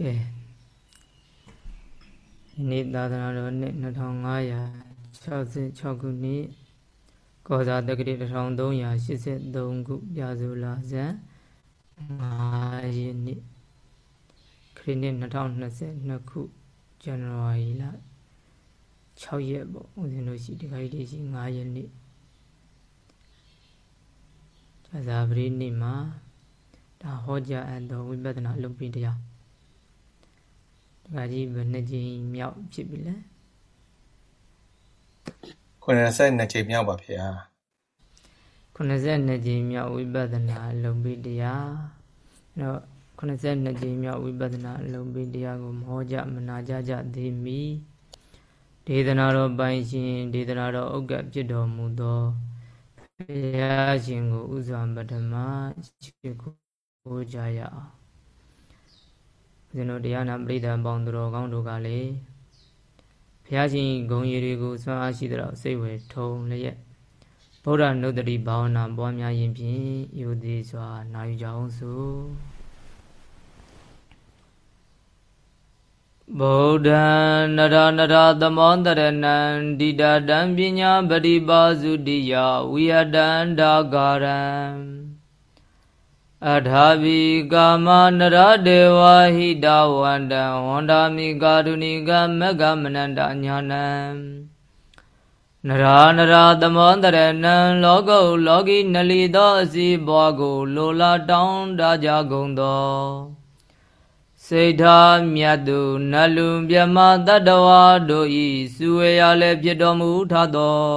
ကဲဒီနေ့သာသနာတော်နှစ်2566ခုနှစ်ကောဇာတက္ကတိ1383ခုပြာစုလာဇန်5ရက်နေ့ခရစ်နှစ်2022ခုဇန်နဝါရီလ6ရက်ပေါ့ဦးဇင်းတို့ရှိဒီခိုင်ဒီရှိ9ရက်နေ့ဇာဇာပရိနေ့မှာဒါဟောကြားအပ်သောဝိပဿနာအလုပ်ပြီးတရား ဒကာကြီးဘယ်နှစ်ကြိမ်မြောက်ဖြစ်ပြီလဲ92ကြိမ်မြောက်ပါဗျာ92ကြိမ်မြောက်ဝိပဿနာအလုပ်ပြီးတရားအဲ့တော့92ကြိမ်မြောက်ဝိပဿနာအလုံးပေးတရားကိုမဟောကြမနာကြကြသေးမီဒေသနာတော်ပိုင်ရှင်ဒေသနာတော်ဥက္ကဖြစ်တော်မူသောဘုရားရှင်ကိုဥစွာပထမရှိခိုးကြရအောင် ဦးဇင်းတို့တရားနာပရိသတ်ပေါင်းသူတော်ကောင်းတို့ကလည်းဘုရားရှင်ဂုံရည်တွေကိုဆွမ်းအားရှိသောစိတ်ဝေထုံလျက်ဗုဒ္ဓနုတ္တိဘာဝနာပွားများရင်ဖြင့်ယုသေးစွာနာယူကြအောင်စို့ဗုဒ္ဓံနရနရသမောတရဏံဒိဋ္ဌတံပညာပရိပါစုတိယဝိယတံဒါဂရံ အထာဘိကာမနရဒေဝဟိတဝန္တံဝန္တာမိကာရုဏိကမဂ္ဂမနန္တညာနံနရာနရာသမောတရဏံလောကုလောကီနလီသောအစီဘွားကို လိုလားတောင်းတကြကုန်သောစိတ်ထားမြတ်သူနလူမြမတတ္တဝါတို့ဤစုဝေရလည်းဖြစ်တော်မူထသော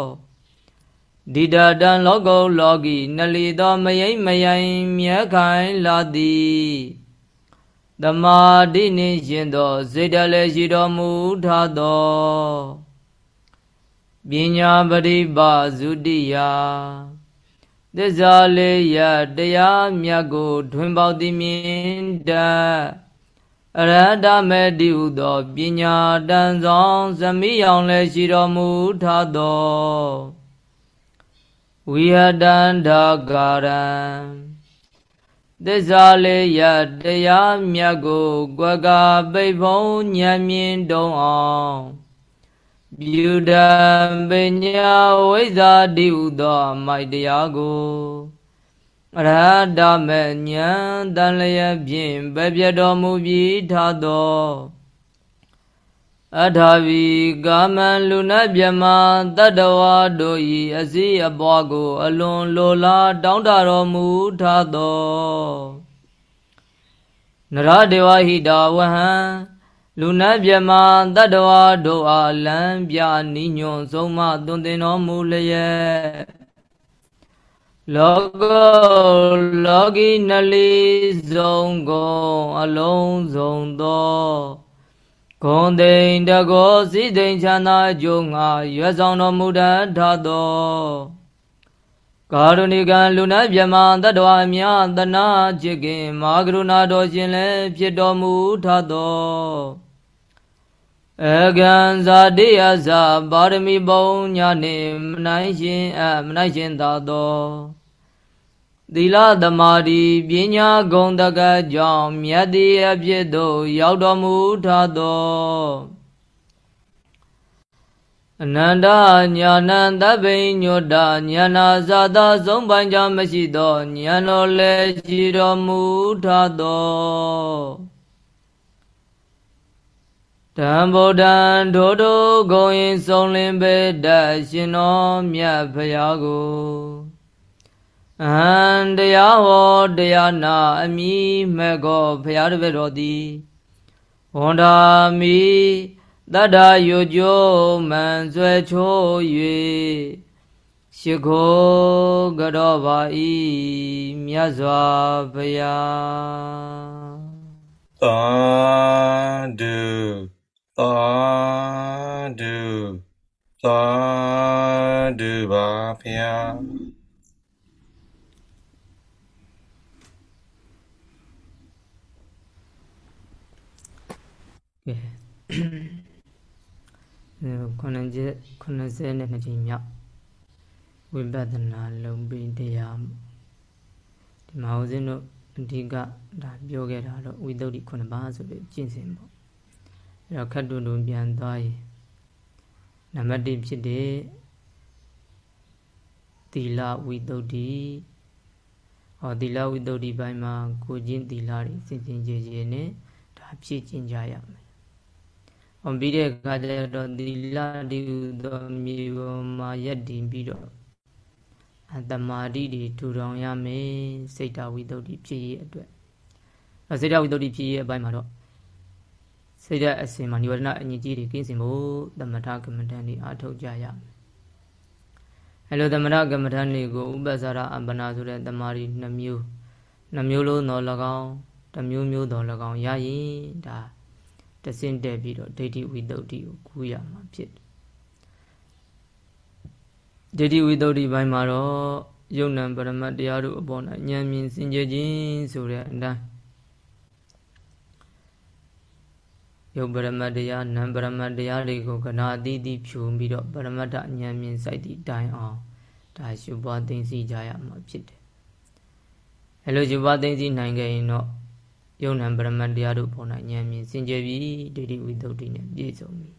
ဒိဋ္ဌတံလောကုလောကီနလီသောမယိမ့်မယိုင်မြဲခိုင်လာသည်သမာဓိနှင့်ရှင်သောစေတလည်းရှိတော်မူထသောပညာပရိပါဇုတိယသစ္စာလေးရတရားမြတ်ကို ထွင်ပေါသည်မြင်တအရဟတမေတိဟုသောပညာတန်ဆောင်ဇမိအောင်လည်းရှိတော်မူထသော ဝိဟတန္တာကာရံသစ္စာလေးရတရားမြတ်ကိုကွက်ကပိတ်ဖုံးဉာဏ်မြင်တုံအောင်ပြုတံပညာဝိဇာတိဟုသော မိုက်တရားကိုအရဟတမေဉာဏ်တန်လျက်ဖြင့်ပဲပြတော်မူပြီးထသော အထာဝီကာမံလူနာမြမတတ္တဝါတို့ဤအစည်းအပွားကို အလွန်လိုလားတောင်းတတော်မူထသောနရဒေဝဟိတာဝဟံလူနာမြမတတ္တဝါတို့အားလံပြနိညွန်ဆုံးမသွန်သင်တော်မူလျက်လောကလောကီနလီဆုံးကုန်အလုံးစုံသော ဂုံတိန်တကောစိတိန်ချမ်းသာအကျိုးငါရွယ်ဆောင်တော်မူတတ်သောကာရုဏိကလူနာမြမတတ္တဝအမြသနာจิตခင်မာကရုဏာတော်ရှင်လည်းဖြစ်တော်မူထသောအကံဇာတိယဇာပါရမီပုံညာနှင့်မနိုင်ရှင်အမနိုင်ရှင်သာသော သီလသမာဓိပညာဂုဏ်တကကြောင့်မြတ်တိအဖြစ်သို့ရောက်တော်မူထသောအနန္တညာဏသဗ္ဗိညုတညာနာဇာတာဆုံးပိုင်ကြောင့်မရှိသောညာတော်လည်းရှိတော်မူထသောတံဗုဒ္ဓံဒိုဒိုဂုံရင်ဆုံးလင်းပေတရှင်တော်မြတ်ဖရာကို အဟံတရားဟောတရားနာအမိမဲ့ကောဖရာတပည့်တော်သည်ဝန္ဒာမိတတ္တာယုကျိုးမန်ဆွဲချိုး၍ရှိခိုးကြောပါဤမြတ်စွာဘုရားသာဓုသာဓုသာဓုပါဘုရား 82ချိန်မြောက်ဝိပဿနာလုံပြီးတရားဒီမှာဦးဇင်းတို့အဓိကဒါပြောခဲ့တာတော့ဝိသုဒ္ဓိ9ပါးဆိုပြီးကျင့်စဉ်ပေါ့အဲ့တော့ခတ်တုံတုံပြန်သွားရင်နံပါတ်1ဖြစ်တဲ့သီလဝိသုဒ္ဓိဟောသီလဝိသုဒ္ဓိပိုင်းမှာကိုကျင့်သီလတွေစင်စင်ကြည်ကြည်နဲ့ဒါဖြည့်ကျင့်ကြရမယ် ပြီးတဲ့အခါကျတော့သီလဒီဟုသောမြေပေါ်မှာယက်တည်ပြီးတော့အတမာတိတွေထူထောင်ရမယ်စိတ်တဝိသုဒ္ဓိဖြစ်ရေးအတွက်။အဲစိတ်တဝိသုဒ္ဓိဖြစ်ရေးအပိုင်းမှာတော့စိတ်ဓာတ်အစဉ်မှာនិဝရဏအညစ်အကြေးတွေကင်းစင်ဖို့သမထကမ္မဋ္ဌာန်းတွေအားထုတ်ကြရမယ်အဲလိုသမထကမ္မဋ္ဌာန်းတွေကိုဥပ္ပဇာရအပ္ပနာဆိုတဲ့တမာရီနှမျိုးနှမျိုးလုံးတော်၎င်းတစ်မျိုးမျိုးတော်၎င်းရရင်ဒါ တဆင့်တက်ပြီးတော့ဒိဋ္ဌိဝိတုဒ္ဓိကိုကူးရမှာဖြစ်တယ်ဒိဋ္ဌိဝိတုဒ္ဓိဘိုင်းမှာတော့ယုံ nant ပရမတ်တရားတို့အပေါ်၌ဉာဏ်မြင်စင်ကြယ်ခြင်းဆိုတဲ့အတိုင်းယုတ်ပရမတ်တရားနံပရမတ်တရားတွေကိုကနာအသီးသီးဖြူပြီးတော့ပရမတ္ထဉာဏ်မြင်စိုက်သည့်တိုင်အောင်ဒါရှုပွားသိသိကြရမှာဖြစ်တယ်။အဲလိုရှုပွားသိသိနိုင်ခဲ့ရင်တော့ ယုံနံပရမတ်တရားတို့ပေါ်၌ဉာဏ်မြင်စင်ကြယ်ပြီးဒိဋ္ဌိဝိသုဒ္ဓိနဲ့ပြည့်စုံပြီ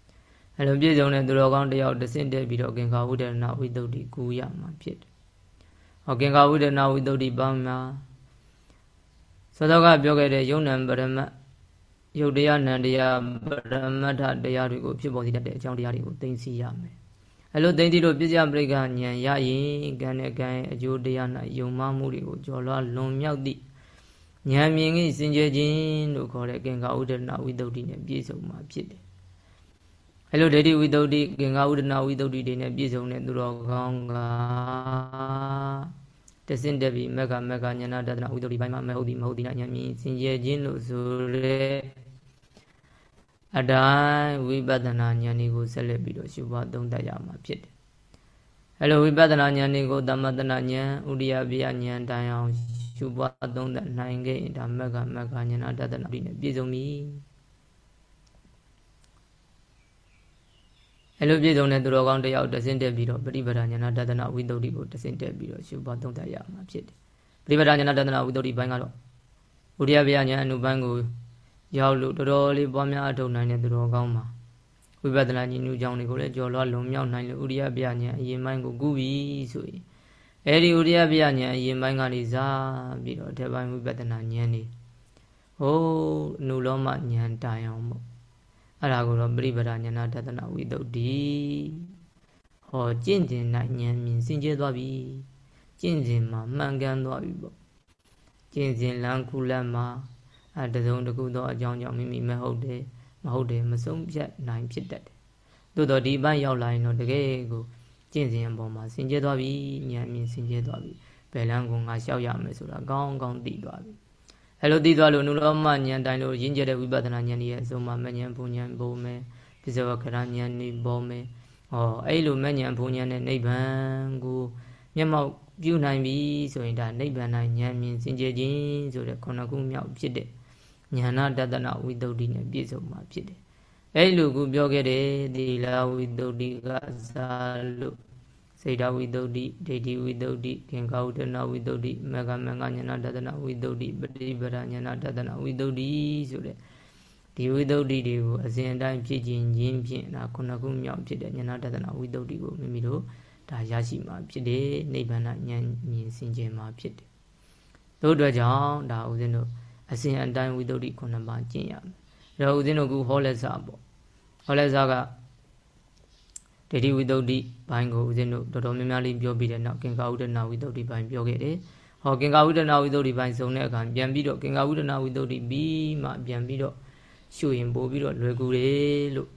။အဲလိုပြည့်စုံတဲ့သူတော်ကောင်းတယောက်တဆင့်တက်ပြီးတော့ကင်္ခာဝိဒနာဝိသုဒ္ဓိကူရမှာဖြစ်တယ်။ဟောကင်္ခာဝိဒနာဝိသုဒ္ဓိပေါင်းမှာသောတော်ကပြောခဲ့တဲ့ယုံနံပရမတ်ယုတ်တရားနံတရားပရမတ္ထတရားတွေကိုဖြစ်ပေါ်စေတတ်တဲ့အကြောင်းတရားတွေကိုသိသိရမယ်။အဲလိုသိသိလို့ပြစ္ဆယပရိက္ခဉာဏ်ရရင်ကံနဲ့ကံရဲ့အကျိုးတရား၌ယုံမှမှုတွေကိုကြော်လွှားလွန်မြောက်သည့် ဉာဏ်မြင်ကြီးစင်ကြယ်ခြင်းလို့ခေါ်တဲ့ကင်္ဂဥဒနာဝိသုဒ္ဓိနဲ့ပြည့်စုံမှာဖြစ်တယ်။အဲလိုဒိဋ္ဌိဝိသုဒ္ဓိကင်္ဂဥဒနာဝိသုဒ္ဓိတွေနဲ့ပြည့်စုံတဲ့သူတော်ကောင်းကတဆင့်တက်ပြီးမက္ကမက္ကဉာဏတဒနာဝိသုဒ္ဓိပိုင်းမှာမဟုတ်သည်မဟုတ်သည်နဲ့ဉာဏ်မြင်စင်ကြယ်ခြင်းလို့ဆိုတဲ့အတိုင်းဝိပဿနာဉာဏ်တွေကိုဆက်လက်ပြီးတော့ရှုပွားသုံးသပ်ရမှာဖြစ်တယ်။အဲလိုဝိပဿနာဉာဏ်တွေကိုသမတနာဉာဏ်ဥရိယပြဉာဏ်တိုင်အောင် ရှုပွားသုံးသပ်နိုင်ခဲ့ရင်ဒါမက္ကမက္ကဉာဏတဒနာပြီးနဲ့ပြည့်စုံပြီ။အဲလိုပြည့်စုံတဲ့သူတော်ကောင်းတယောက်တဆင့်တက်ပြီးတော့ပရိပဒဉာဏတဒနာဝိသုဒ္ဓိကိုတဆင့်တက်ပြီးတော့ရှုပွားသုံးသပ်ရမှာဖြစ်တယ်။ပရိပဒဉာဏတဒနာဝိသုဒ္ဓိဘိုင်းကတော့ဥရိယပြဉာဏ်အနုဘိုင်းကိုရောက်လို့တော်တော်လေးပွားများအထောက်နိုင်တဲ့သူတော်ကောင်းမှာဝိပဿနာဉာဏ်ညူကြောင့်တွေကိုလည်းကြော်လွှားလုံမြောက်နိုင်လို့ဥရိယပြဉာဏ်အရင်ပိုင်းကိုကူးပြီဆိုရင် အဲဒီဥရိယပြဉာဏ်အရင်ပိုင်းကနေစားပြီးတော့အထက်ပိုင်းဝိပဿနာဉာဏ်နေဟိုးနုလောမဉာဏ်တိုင်အောင်ပေါ့အဲ့ဒါကိုတော့ပရိပဒဉာဏတဒနာဝိတုဒ္ဓိဟောကျင့်ကျင်နိုင်ဉာဏ်မြင်စင်ကြဲသွားပြီကျင့်စဉ်မှာမှန်ကန်သွားပြီပေါ့ကျင့်စဉ်လမ်းခုလမ်းမှာအဲတစုံတစ်ခုသောအကြောင်းကြောင့်မိမိမဟုတ်တယ်မဟုတ်တယ်မဆုံးဖြတ်နိုင်ဖြစ်တတ်တယ်သို့တော့ဒီဘက်ရောက်လာရင်တော့တကယ်ကို ကျင့်စဉ်အပေါ်မှာစင်ကြဲသွားပြီဉာဏ်မြင်စင်ကြဲသွားပြီဘယ်လမ်းကိုငါလျှောက်ရမယ်ဆိုတာကောင်းကောင်းသိသွားပြီအဲလိုသိသွားလို့နုလောမဉာဏ်တိုင်းလို့ရင်းကျက်တဲ့ဝိပဿနာဉာဏ်ရဲ့အစုံမှာမဉဏ်ဘုံဉာဏ်ဘုံမယ်ပစ္စဝကရဉာဏ်ဤဘောမယ်ဟောအဲ့လိုမဉဏ်ဘုံဉာဏ်နဲ့နိဗ္ဗာန်ကိုမျက်မှောက်ပြုနိုင်ပြီဆိုရင်ဒါနိဗ္ဗာန်၌ဉာဏ်မြင်စင်ကြယ်ခြင်းဆိုတဲ့ခုနှစ်ခုမြောက်ဖြစ်တဲ့ညာနာတတနာဝိတုဒ္ဓိနဲ့ပြည့်စုံမှာဖြစ်တယ်။အဲဒီလိုခုပြောခဲ့တယ်သီလဝိတုဒ္ဓိကသာလို့ စေတဝိတုဒ္ဓိဒိဋ္ဌိဝိတုဒ္ဓိကင်္ကာဝတနာဝိတုဒ္ဓိမေဃမင်္ဂညာနာတတနာဝိတုဒ္ဓိပฏิပဒညာနာတတနာဝိတုဒ္ဓိဆိုတဲ့ဒီဝိတုဒ္ဓိတွေကိုအစဉ်အတိုင်းဖြစ်ခြင်းချင်းဖြင့်ဒါခုနှစ်ခုမြောက်ဖြစ်တဲ့ညာနာတတနာဝိတုဒ္ဓိကိုမိမိတို့ဒါရရှိမှာဖြစ်တယ်နိဗ္ဗာန်ဉာဏ်မြင်စင်ကြယ်မှာဖြစ်တယ်တို့အတွက်ကြောင့်ဒါဦးဇင်းတို့အစဉ်အတိုင်းဝိသုဒ္ဓိခုနှစ်ပါးကျင့်ရမယ်။ဒါဦးဇင်းတို့ကဟောလက်စာပေါ့။ဟောလက်စာက ဒိဋ္ဌိဝိသုဒ္ဓိဘိုင်းကိုဦးဇင်းတို့တော်တော်များများလေးပြောပြီးတဲ့နောက်ကင်္ကာဥဒနာဝိသုဒ္ဓိဘိုင်းပြောခဲ့တယ်။ဟောကင်္ကာဥဒနာဝိသုဒ္ဓိဘိုင်းစုံတဲ့အခါပြန်ပြီးတော့ကင်္ကာဥဒနာဝိသုဒ္ဓိပြီးမှပြန်ပြီးတော့ရှုရင်ပို့ပြီးတော့လွယ်ကူတယ်လို့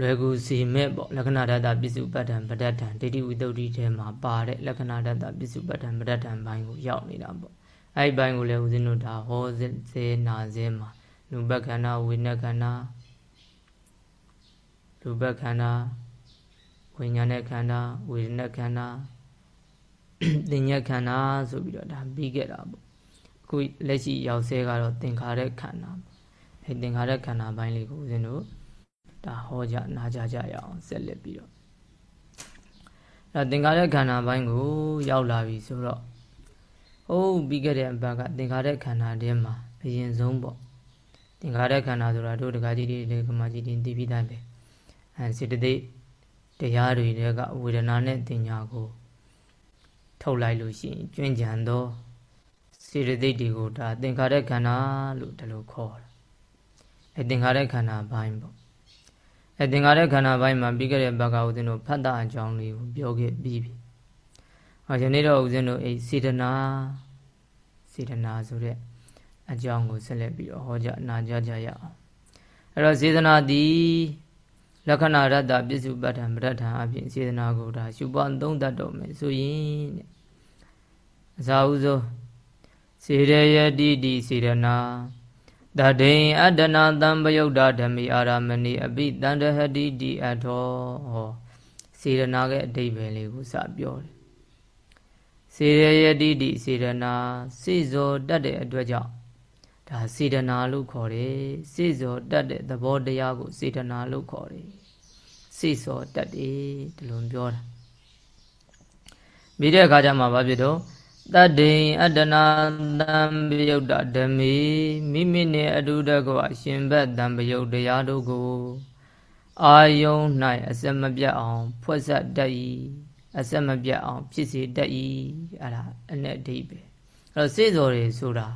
လွယ်ကူစီမဲ့ပေါ့လက္ခဏာဓာတ်ပစ္စုပ္ပတ္တံပဋ္ဌာန်ဒိဋ္ဌိဝိသုဒ္ဓိထဲမှာပါတဲ့လက္ခဏာဓာတ်ပစ္စုပ္ပတ္တံပဋ္ဌာန်ဘိုင်းကိုရောက်နေတာပေါ့အဲ့ဒီဘိုင်းကိုလည်းဦးဇင်းတို့ဒါဟောစေနာစေမှာလူဘခန္ဓာဝိညာဉ်ခန္ဓာလူဘခန္ဓာဝိညာဉ်နဲ့ခန္ဓာဝေဒနာခန္ဓာသင်ညက်ခန္ဓာဆိုပြီးတော့ဒါပြီးခဲ့တာပေါ့အခုလက်ရှိရောက်ဆဲကတော့သင်္ခါရခန္ဓာပေါ့အဲသင်္ခါရခန္ဓာဘိုင်းလေးကိုဦးဇင်းတို့ဒါဟောကြနာကြကြရအောင်ဆက်လက်ပြီးတော့အဲသင်္ခါရခန္ဓာဘိုင်းကိုရောက်လာပြီဆိုတော့ဟုတ်ပြီးခဲ့တဲ့ဘက်ကသင်္ခါရခန္ဓာထဲမှာအရင်ဆုံးပေါ့သင်္ခါရခန္ဓာဆိုတာတို့တက္ကကြီးတွေကမာကြီးတွေသိပြီးသားပဲအဲ စေတသိက်တရားတွေတဲကဝေဒနာနဲ့တင်ညာကို ထုတ်လိုက်လို့ရှိရင်ကျွင့်ကြံသောစေတသိက်တွေကိုဒါသင်္ခါရခန္ဓာလို့ဒီလိုခေါ်တာအဲသင်္ခါရခန္ဓာဘိုင်းပေါ့အဲသင်္ခါရခန္ဓာဘိုင်းမှာပြီးခဲ့တဲ့ဘက်ကဦးဇင်းတို့ဖတ်တာအကြောင်းလေးကိုပြောခဲ့ပြီးပြီ။ဟောယနေ့တော့ဦးဇင်းတို့အဲစေတနာစေတနာဆိုတဲ့အကြောင်းကိုဆက်လက်ပြီးတော့ဟောကြနာကြကြရအောင်။အဲ့တော့စေတနာသည် လက္ခဏာရတ္တပစ္စုပ္ပတ္ထံပဋ္ဌာန်အပြင်စေတနာကိုဒါရှုပွားသုံးတတ်တော်မယ်ဆိုရင်တဲ့အစာဥသောစေရယတိတိစေရနာတဒိန်အတ္တနာတံပယုတ်တာဓမိအာရမဏိအပိတန္တဟတိတိအထောဟောစေရနာရဲ့အတိပ္ပယ်လေးကိုစပြောတယ်စေရယတိတိစေရနာစိဇောတတ်တဲ့အတွက်ကြောင့် ဒါစေတနာလို့ခေါ်တယ်စိဇောတတ်တဲ့သဘောတရားကိုစေတနာလို့ခေါ်တယ်စိဇောတတ်တယ်ဒီလိုပြောတာပြီးတဲ့အခါကျမှဘာဖြစ်တော့တတ္တိအတ္တနာတံပယုတ်တဓမေမိမိနှင့်အတုတကောရှင်ဘက်တံပယုတ်တရားတို့ကို အာယုံ၌အစမပြတ်အောင် ဖွက်ဆက်တတ်၏အစမပြတ်အောင် ဖြစ်စေတတ်၏အဲ့ဒါအနဲ့အဓိပ္ပာယ်အဲ့တော့စေစော်တွေဆိုတာ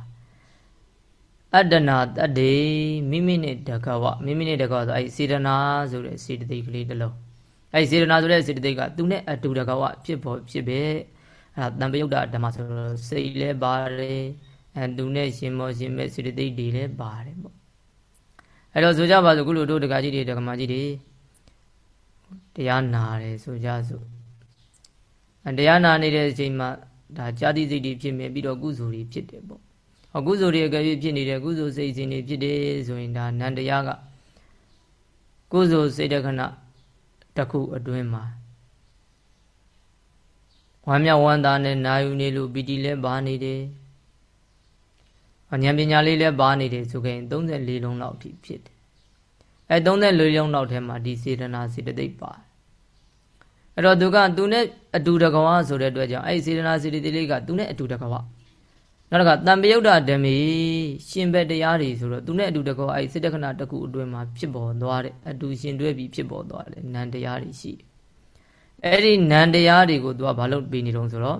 အတ္တနာတတ္တိမိမိနှင့်တကဝမိမိနှင့်တကဝဆိုအဲ့စေတနာဆိုတဲ့စေတသိက်ကလေးတစ်လုံးအဲ့စေတနာဆိုတဲ့စေတသိက်ကသူနဲ့အတူတကဝဖြစ်ပေါ်ဖြစ်ပဲအဲ့ဒါတံပယုတ်တာဓမ္မဆိုတော့စိတ်လည်းပါတယ်အဲသူနဲ့ရှင်မောရှင်မဲ့စေတသိက်တွေလည်းပါတယ်ပေါ့အဲ့တော့ဆိုကြပါစို့ခုလိုတို့ဒကာကြီးတွေဒကာမကြီးတွေတရားနာတယ်ဆိုကြစို့အဲတရားနာနေတဲ့အချိန်မှာဒါကြာတိစိတ်တွေဖြစ်မြင်ပြီးတော့ကုသိုလ်တွေဖြစ်တယ်ပေါ့ ဟောကုသိုလ်တွေအကယ်၍ဖြစ်နေတယ်ကုသိုလ်စိတ်စဉ်တွေဖြစ်တယ်ဆိုရင်ဒါနန္တရားကကုသိုလ်စိတ်တခဏတစ်ခုအတွင်းမှာဝမ်းမြောက်ဝမ်းသာနဲ့နာယူနေလို့ပီတိလည်းပါနေတယ်။ဉာဏ်ပညာလေးလည်းပါနေတယ်ဆိုရင်34လုံးလောက်အထိဖြစ်တယ်။အဲ34လုံးလောက်ထဲမှာဒီစေတနာစေတသိက်ပါတယ်။အဲ့တော့သူကသူနဲ့အတူတကဝဆိုတဲ့အတွက်ကြောင့်အဲ့ဒီစေတနာစေတသိက်လေးကသူနဲ့အတူတကဝ နောက်တစ်ခါတံပယုတ်တာဓမေရှင်ဘက်တရားတွေဆိုတော့သူနဲ့အတူတကောအဲ့စိတ္တခဏတစ်ခုအတွင်းမှာဖြစ်ပေါ်သွားတဲ့အတူရှင်တွဲပြီးဖြစ်ပေါ်သွားတယ်နံတရားတွေရှိတယ်အဲ့ဒီနံတရားတွေကိုသူကဘာလို့ပြီးနေတုံးဆိုတော့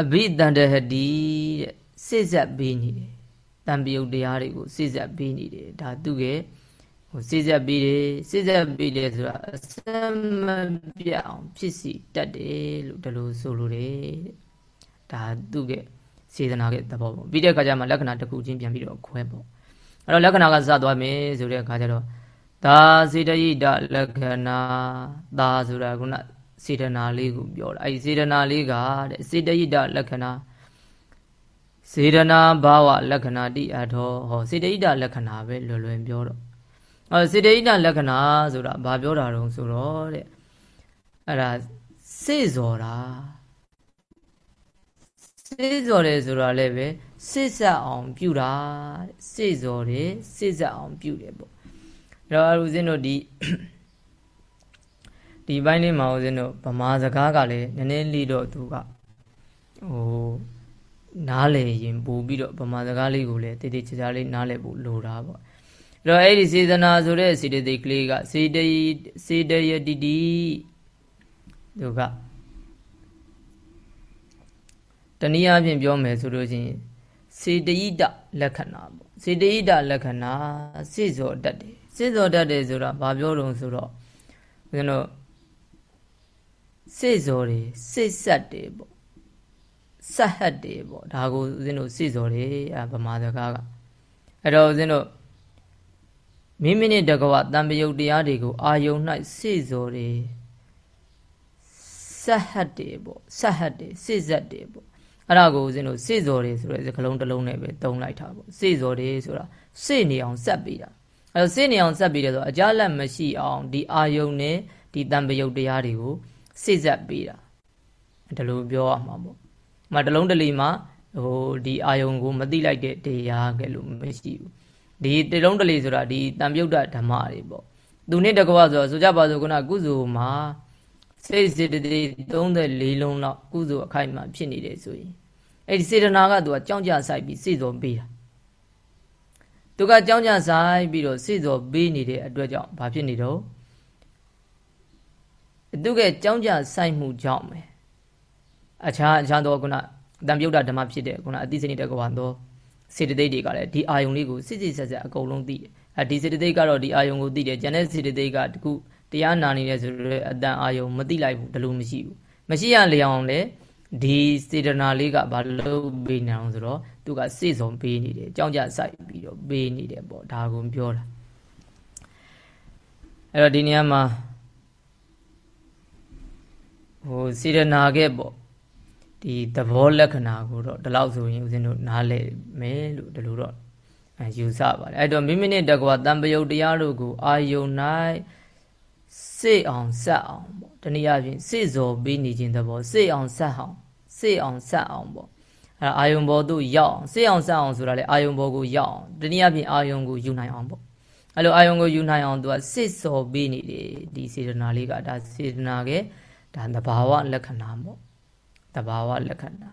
အဘိတန္တဟတိတဲ့စိစက်ပြီးနေတယ်တံပယုတ်တရားတွေကိုစိစက်ပြီးနေတယ်ဒါသူက ဟိုစိစက်ပြီးတယ်စိစက်ပြီးတယ်ဆိုတာအစမပြအောင်ဖြစ်စီတတ်တယ်လို့ဒီလိုဆိုလိုတယ်ဒါသူကစေတနာရဲ့သဘောပေါ့ပြီးတဲ့အခါကျမှလက္ခဏာတစ်ခုချင်းပြန်ပြီးတော့ခွဲပေါ့အဲ့တော့လက္ခဏာကစသွားမယ်ဆိုတဲ့အခါကျတော့ဒါစေတယိတလက္ခဏာဒါဆိုတာကစေတနာလေးကိုပြောတာအဲ့စေတနာလေးကတဲ့စေတယိတလက္ခဏာစေတနာဘာဝလက္ခဏာတိအထောဟောစေတယိတလက္ခဏာပဲလွယ်လွယ်ပြောတော့ အဲစေတယိတလက္ခဏာဆိုတာဘာပြောတာတုံးဆိုတော့တဲ့အဲ့ဒါစေ့စော်တာစေ့စော်တယ်ဆိုတာလည်းပဲစိတ်ဆက်အောင်ပြုတာစိတ်စော်တယ်စိတ်ဆက်အောင်ပြုတယ်ပေါ့အဲ့တော့ဦးဇင်းတို့ဒီဒီဘိုင်းလေးမှာဦးဇင်းတို့ဗမာစကားကလည်းနည်းနည်းလေးတော့သူကဟိုနားလေရင်ပို့ပြီးတော့ဗမာစကားလေးကိုလည်းတိတိကျကျလေးနားလည်ဖို့လိုတာပေါ့အဲ့ တော့အဲ့ဒီစေတနာဆိုတဲ့စေတသိက်ကလေးကစေတယစေတယတိတိသူကတနည်းအားဖြင့်ပြောမယ်ဆိုလို့ရှိရင်စေတယိတလက္ခဏာပေါ့စေတယိတလက္ခဏာစိဇောတတ်တယ်စိဇောတတ်တယ်ဆိုတာဘာပြောတုံးဆိုတော့ဦးဇင်းတို့စိဇောတွေစိတ်ဆက်တယ်ပေါ့ဆက်ဟတ်တယ်ပေါ့ဒါကိုဦးဇင်းတို့စိဇောတွေအဗမာစကားကအဲ့တော့ဦးဇင်းတို့ မိမိနဲ့တကွာတံပယုတ်တရားတွေကိုအာယုံ၌စိဇောတွေဆက်ဟတ်တယ်ပေါ့ဆက်ဟတ်တယ်စိဇက်တယ်ပေါ့အဲ့ဒါကိုဦးဇင်းတို့စေ့စော်တွေဆိုတဲ့စကလုံးတစ်လုံးနဲ့ပဲတုံးလိုက်တာပေါ့စေ့စော်တွေဆိုတာစေ့နေအောင်ဆက်ပြီးတာအဲ့တော့စေ့နေအောင်ဆက်ပြီးတယ်ဆိုအကြလက်မရှိအောင်ဒီအာယုံနဲ့ဒီတံပယုတ်တရားတွေကိုစေ့ဆက်ပြီးတာဒီလိုပြောရမှာပေါ့မတလုံးတလီမှာဟိုဒီအာယုံကိုမသိလိုက်တဲ့တရားကဲလို့မရှိဘူး ဒီတလုံးတလီဆိုတာဒီတံပြုတ်တဓမ္မတွေပေါ့သူနဲ့တကွာဆိုဆိုကြပါစို့ခုနကုစုမှာစိတ်စေတသိက်34လုံးလောက်ကုသိုလ်အခိုက်အမာဖြစ်နေတယ်ဆိုရင်အဲ့ဒီစေတနာကသူကကြောင်းကြဆိုင်ပြီးစိတ်စောပေးတာသူကကြောင်းကြဆိုင်ပြီးတော့စိတ်စောပေးနေတဲ့အတွက်ကြောင့်ဘာဖြစ်နေတော့သူကကြောင်းကြဆိုင်မှုကြောင့်ပဲအခြားအခြားသောခုနတံပြုတ်တာဓမ္မဖြစ်တဲ့ခုနအသိစိတ်တဲ့ကွာသော စေတသိက်တွေကလည်းဒီအာယုံလေးကိုစစ်စစ်ဆက်ဆက်အကုန်လုံးသိတယ်အဲဒီစေတသိက်ကတော့ဒီအာယုံကိုသိတယ်ကျန်တဲ့စေတသိက်ကတခုတရားနာနေတယ်ဆိုတော့အတန်အာယုံမသိလိုက်ဘူးဒါလို့မရှိဘူးမရှိရလျောင်လေဒီစေတနာလေးကဘာလို့ပေးနေအောင်ဆိုတော့သူကစေစုံပေးနေတယ်ကြောင်းကြဆိုင်ပြီးတော့ပေးနေတယ်ပေါ့ဒါကိုပြောတာအဲ့တော့ဒီနေရာမှာဟိုစေတနာကဲပေါ့ ဒီသဘောလက္ခဏာကိုတော့ဒီလောက်ဆိုရင်ဦးဇင်းတို့နားလည်မယ်လို့ဒီလိုတော့ယူဆပါတယ်အဲ့တော့မိမိနဲ့တကွာတံပယုတ်တရားတို့ကိုအာယုံ၌စေအောင်ဆက်အောင်ပေါ့တနည်းအားဖြင့်စေစောပြီးနေခြင်းသဘောစေအောင်ဆက်အောင်စေအောင်ဆက်အောင်ပေါ့အဲ့အာယုံဘောတို့ရောက်အောင်စေအောင်ဆက်အောင်ဆိုတာလေအာယုံဘောကိုရောက်အောင်တနည်းအားဖြင့်အာယုံကိုယူနိုင်အောင်ပေါ့အဲ့လိုအာယုံကိုယူနိုင်အောင်သူကစစ်စောပြီးနေတယ်ဒီစေတနာလေးကဒါစေတနာကဒါသဘာဝလက္ခဏာပေါ့ တဘာဝလက္ခဏာ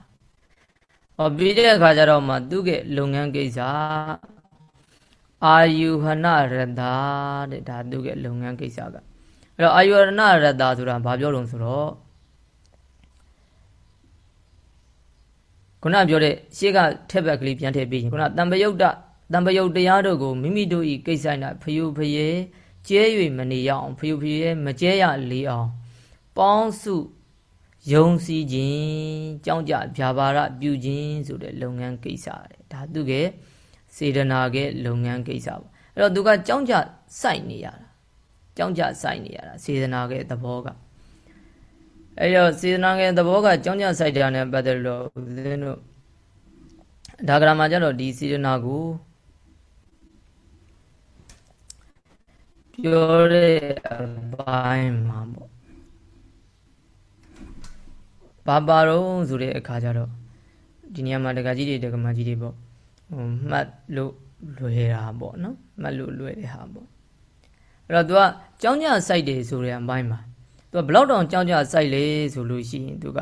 ဟောပြီးတဲ့အခါကျတော့မှသူကလုပ်ငန်းကိစ္စအာယုဟနရတတဲ့ဒါသူကလုပ်ငန်းကိစ္စကအဲ့တော့အာယုဟနရတဆိုတာဘာပြောလို့ဆိုတော့ခုနပြောတဲ့ရှေ့ကထက်ဘက်ကလေးပြန်ထည့်ပြီးရင်ခုနတံပယုတ်တတံပယုတ်တရားတို့ကိုမိမိတို့ဤကိစ္စ၌ဖယုဖယေကျဲ၍မနေရအောင်ဖယုဖယေမကျဲရလေအောင် ပေါင်းစု ယုံစီခြင်းကြောင်းကြဗျာပါရပြုခြင်းဆိုတဲ့လုပ်ငန်းကိစ္စတဲ့ဒါသူကစေတနာကလုပ်ငန်းကိစ္စပေါ့အဲ့တော့သူကကြောင်းကြစိုက်နေရတာကြောင်းကြစိုက်နေရတာစေတနာကသဘောကအဲ့တော့စေတနာကသဘောကကြောင်းကြစိုက်တယ်နဲ့ပတ်သက်လို့ဦးဇင်းတို့ဒါကရမှာကျတော့ဒီစေတနာကိုပြောတဲ့အပိုင်းမှာပေါ့ ဘာပါတော့ဆိုတဲ့အခါကျတော့ဒီနေရာမှာတက္ကကြီးတွေတက္ကမကြီးတွေပေါ့ဟိုမှတ်လို့လွယ်တာပေါ့နော်မှတ်လို့လွယ်တဲ့ဟာပေါ့အဲ့တော့ तू ကကြောင်းကြစိုက်တယ်ဆိုတဲ့အပိုင်းမှာ तू ကဘလောက်တောင်ကြောင်းကြစိုက်လေဆိုလို့ရှိရင် तू က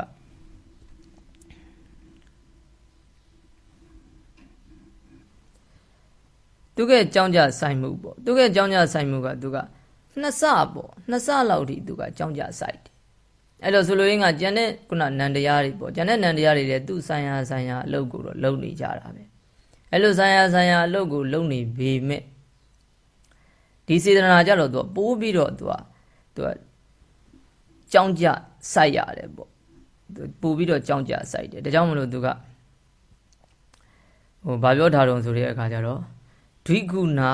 သူကကြောင်းကြဆိုင်မှုပေါ့သူကကြောင်းကြဆိုင်မှုကသူကနှစ်ဆပေါ့နှစ်ဆလောက်ထိသူကကြောင်းကြဆိုင်တယ် အဲ့လိုဆိုလိုရင်းကကျန်တဲ့ခုနနန္တရားတွေပေါ့ကျန်တဲ့နန္တရားတွေလည်းသူ့ဆိုင်ရာဆိုင်ရာအလုပ်ကိုတော့လုပ်နေကြတာပဲအဲ့လိုဆိုင်ရာဆိုင်ရာအလုပ်ကိုလုပ်နေပေမဲ့ဒီစေတနာကြတော့သူကပိုးပြီးတော့သူကသူကကြောင်းကြစိုက်ရတယ်ပေါ့ပို့ပြီးတော့ကြောင်းကြစိုက်တယ်ဒါကြောင့်မလို့သူကဟိုဘာပြောထားတော့ဆိုတဲ့အခါကျတော့ဒိကုနာ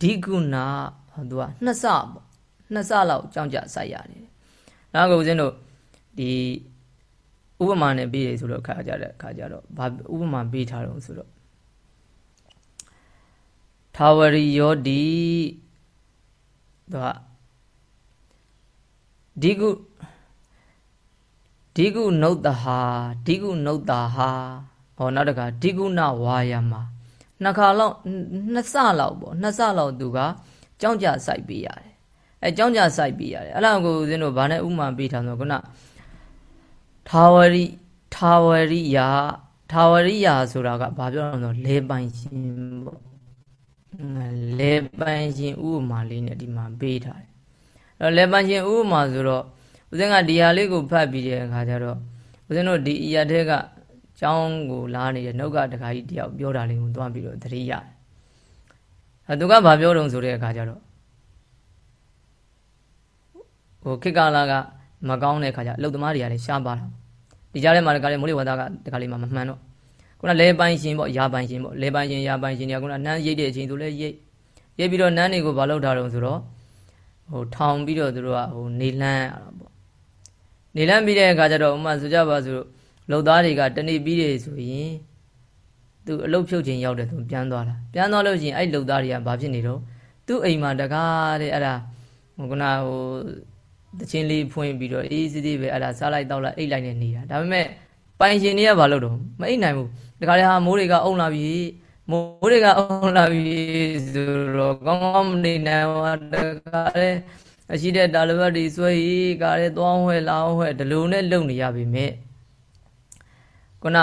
ဒိကုနာဟိုသူကနှစ်ဆပေါ့နှစ်ဆလောက်ကြောင်းကြစိုက်ရတယ် နောက်ကိုဦးဇင်းတို့ဒီဥပမာနဲ့ပြီးရဆိုတော့ခါကြတဲ့ခါကြတော့ဘာဥပမာပေးထားတော့ဆိုတော့ထာဝရိယောဒီသူကဒီကုဒီကုနုတ်တဟာဒီကုနုတ်တာဟာဟောနောက်တခါဒီကုဏဝါယမနှစ်ခါလောက်နှစ်ဆလောက်ပေါ့နှစ်ဆလောက်သူကကြောင်းကြစိုက်ပေးရတယ် အဲကြောင်းကြစိုက်ပေးရတယ်အဲ့လောက်ကိုဦးဇင်းတို့ဗာနဲ့ဥမာပေးထားဆိုခုနထာဝရိထာဝရိယထာဝရိယဆိုတာကဘာပြောလဲဆိုတော့လေပိုင်ရှင်ပေါ့လေပိုင်ရှင်ဥပမာလေးနဲ့ဒီမှာပေးထားတယ်အဲ့တော့လေပိုင်ရှင်ဥပမာဆိုတော့ဦးဇင်းကဒီဟာလေးကိုဖတ်ပြီးတဲ့အခါကျတော့ဦးဇင်းတို့ဒီအရာတဲ့ကကျောင်းကိုလာနေတဲ့နှုတ်ကတခါကြီးတယောက်ပြောတာလေးကိုတွားပြီးတော့သတိရတယ်အဲသူကဘာပြောတုံဆိုတဲ့အခါကျတော့ ဟိုခိကလာကမကောင်းတဲ့ခါကျအလုတ်သမားတွေကလည်းရှားပါတာဒီကြားထဲမှာတခါလေးမိုးလေဝသကတခါလေးမှမမှန်တော့ခုနလဲပိုင်းရှင်ပေါ့ရာပိုင်းရှင်ပေါ့လဲပိုင်းရှင်ရာပိုင်းရှင်တွေကခုနနန်းရိတ်တဲ့အချိန်သူလည်းရိတ်ရိတ်ပြီးတော့နန်းတွေကိုဘာလုပ်ထားတော့ဆိုတော့ဟိုထောင်ပြီးတော့သူတို့ကဟိုနေလန်းရတာပေါ့နေလန်းပြီးတဲ့အခါကျတော့ဥမာဆိုကြပါစို့လုံသားတွေကတနေ့ပြီးတယ်ဆိုရင်သူအလုတ်ဖြုတ်ခြင်းရောက်တယ်သူပြန်သွားတာပြန်သွားလို့ရှိရင်အဲ့လုံသားတွေကဘာဖြစ်နေတော့သူ့အိမ်မှာတကားတဲ့အဲ့ဒါဟိုကနဟို တချင်းလေးဖွင့်ပြီးတော့အေးစစ်စစ်ပဲအဲ့ဒါစားလိုက်တောက်လိုက်အိတ်လိုက်နေနေတာဒါပေမဲ့ပိုင်ရှင်တွေကဘာလုပ်တော့မအိတ်နိုင်ဘူးတခါလေဟာမိုးတွေကအုံလာပြီမိုးတွေကအုံလာပြီဆိုတော့ကောင်းကောင်းမနေနိုင်ဘူးတခါလေအရှိတဲ့တာလဘတ်တွေဆွဲရီကားရဲသွားဝဲလာဝဲဒီလိုနဲ့လုံနေရပြီမဲ့ခုန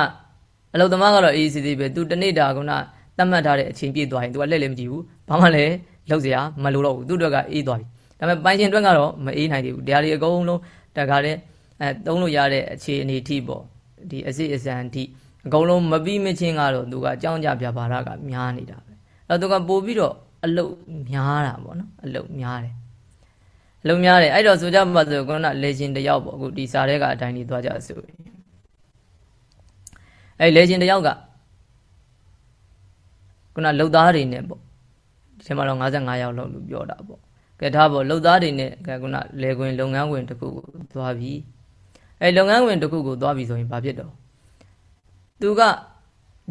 အလုသမားကတော့အေးစီစီပဲသူတနေ့တာခုနတတ်မှတ်ထားတဲ့အချိန်ပြည့်သွားရင် तू ကလက်လည်းမကြည့်ဘူးဘာမှလည်းလောက်စရာမလိုတော့ဘူးသူ့အတွက်ကအေးသွားပြီ ဒါပေမဲ့ပိုင်ရှင်အတွက်ကတော့မအေးနိုင်သေးဘူးတရားတွေအကုန်လုံးတခါတည်းအဲသုံးလို့ရတဲ့အခြေအနေအထိပေါ့ဒီအစစ်အစံအထိအကုန်လုံးမပြီးမချင်းကတော့သူကအကြောင်းကြပြပါရကများနေတာပဲအဲသူကပို့ပြီးတော့အလုတ်များတာပေါ့နော်အလုတ်များတယ်အလုတ်များတယ်အဲ့တော့ဆိုကြပါစို့ခုနလေရှင်တယောက်ပေါ့အခုဒီစာထဲကအတိုင်းကြီးသွားကြဆိုအဲ့လေရှင်တယောက်ကခုနလှုပ်သားတွေနဲ့ပေါ့ဒီထဲမှာတော့55ယောက်လောက်လို့ပြောတာပေါ့ ကဲဒါပေါ့လှုပ်သားတွေနဲ့ကဲခုနလေခွင်လုပ်ငန်းဝင်တစ်ခုကိုသွားပြီအဲလုပ်ငန်းဝင်တစ်ခုကိုသွားပြီဆိုရင်ဘာဖြစ်တော့သူက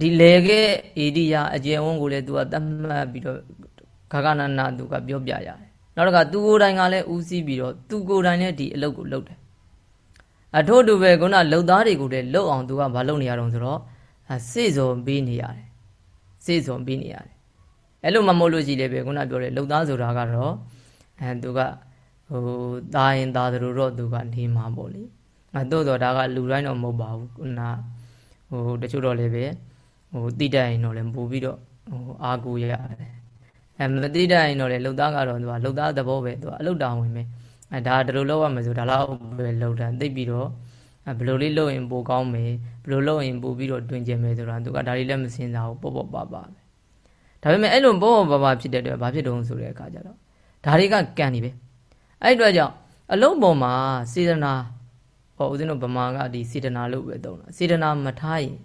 ဒီလေခဲ့ဣတိယအကျယ်ဝန်းကိုလည်းသူကသတ်မှတ်ပြီးတော့ခကနနာသူကပြောပြရတယ်နောက်တစ်ခါသူကိုယ်တိုင်ကလည်းဦးစီးပြီးတော့သူကိုယ်တိုင်လည်းဒီအလုပ်ကိုလုပ်တယ်အထို့တူပဲခုနလှုပ်သားတွေကိုလည်းလှုပ်အောင်သူကမလုပ်နေရတော့ဆိုတော့စေစုံပေးနေရတယ်စေစုံပေးနေရတယ်အဲ့လိုမှမဟုတ်လို့ရှိလေပဲခုနပြောတဲ့လှုပ်သားဆိုတာကတော့ အဲသူကဟိုတာရင်သားသလိုတော့သူကနေမှာပေါ့လေအဲတို့တော့ဒါကလူတိုင်းတော့မဟုတ်ပါဘူးခုနဟိုတချို့တော့လည်းပဲဟိုတိတက်ရင်တော့လည်းပို့ပြီးတော့ဟိုအာကိုရတယ်အဲမတိတက်ရင်တော့လည်းလှုပ်သားကတော့သူကလှုပ်သားသဘောပဲသူကအလုတ်တောင်ဝင်ပဲအဲဒါဒီလိုလောက်ရမယ်ဆိုဒါလောက်ပဲလှုပ်တာသိပြီးတော့ဘယ်လိုလေးလုပ်ရင်ပိုကောင်းမယ်ဘယ်လိုလုပ်ရင်ပိုပြီးတော့တွင်ကျင်မယ်ဆိုတာသူကဒါလေးလည်းမစင်စားဘူးပေါ့ပေါ့ပါပါပဲဒါပေမဲ့အဲ့လိုပေါ့ပေါ့ပါပါဖြစ်တဲ့အတွက်ဘာဖြစ်တုံးဆိုတဲ့အခါကျတော့ ဒါတွေကကံနေပဲအဲ့အတွက်ကြောင့်အလုံးပေါ်မှာစေတနာဟောဦးဇင်းတို့ဗမာကဒီစေတနာလို့ပဲသုံးတာစေတနာမထားရင်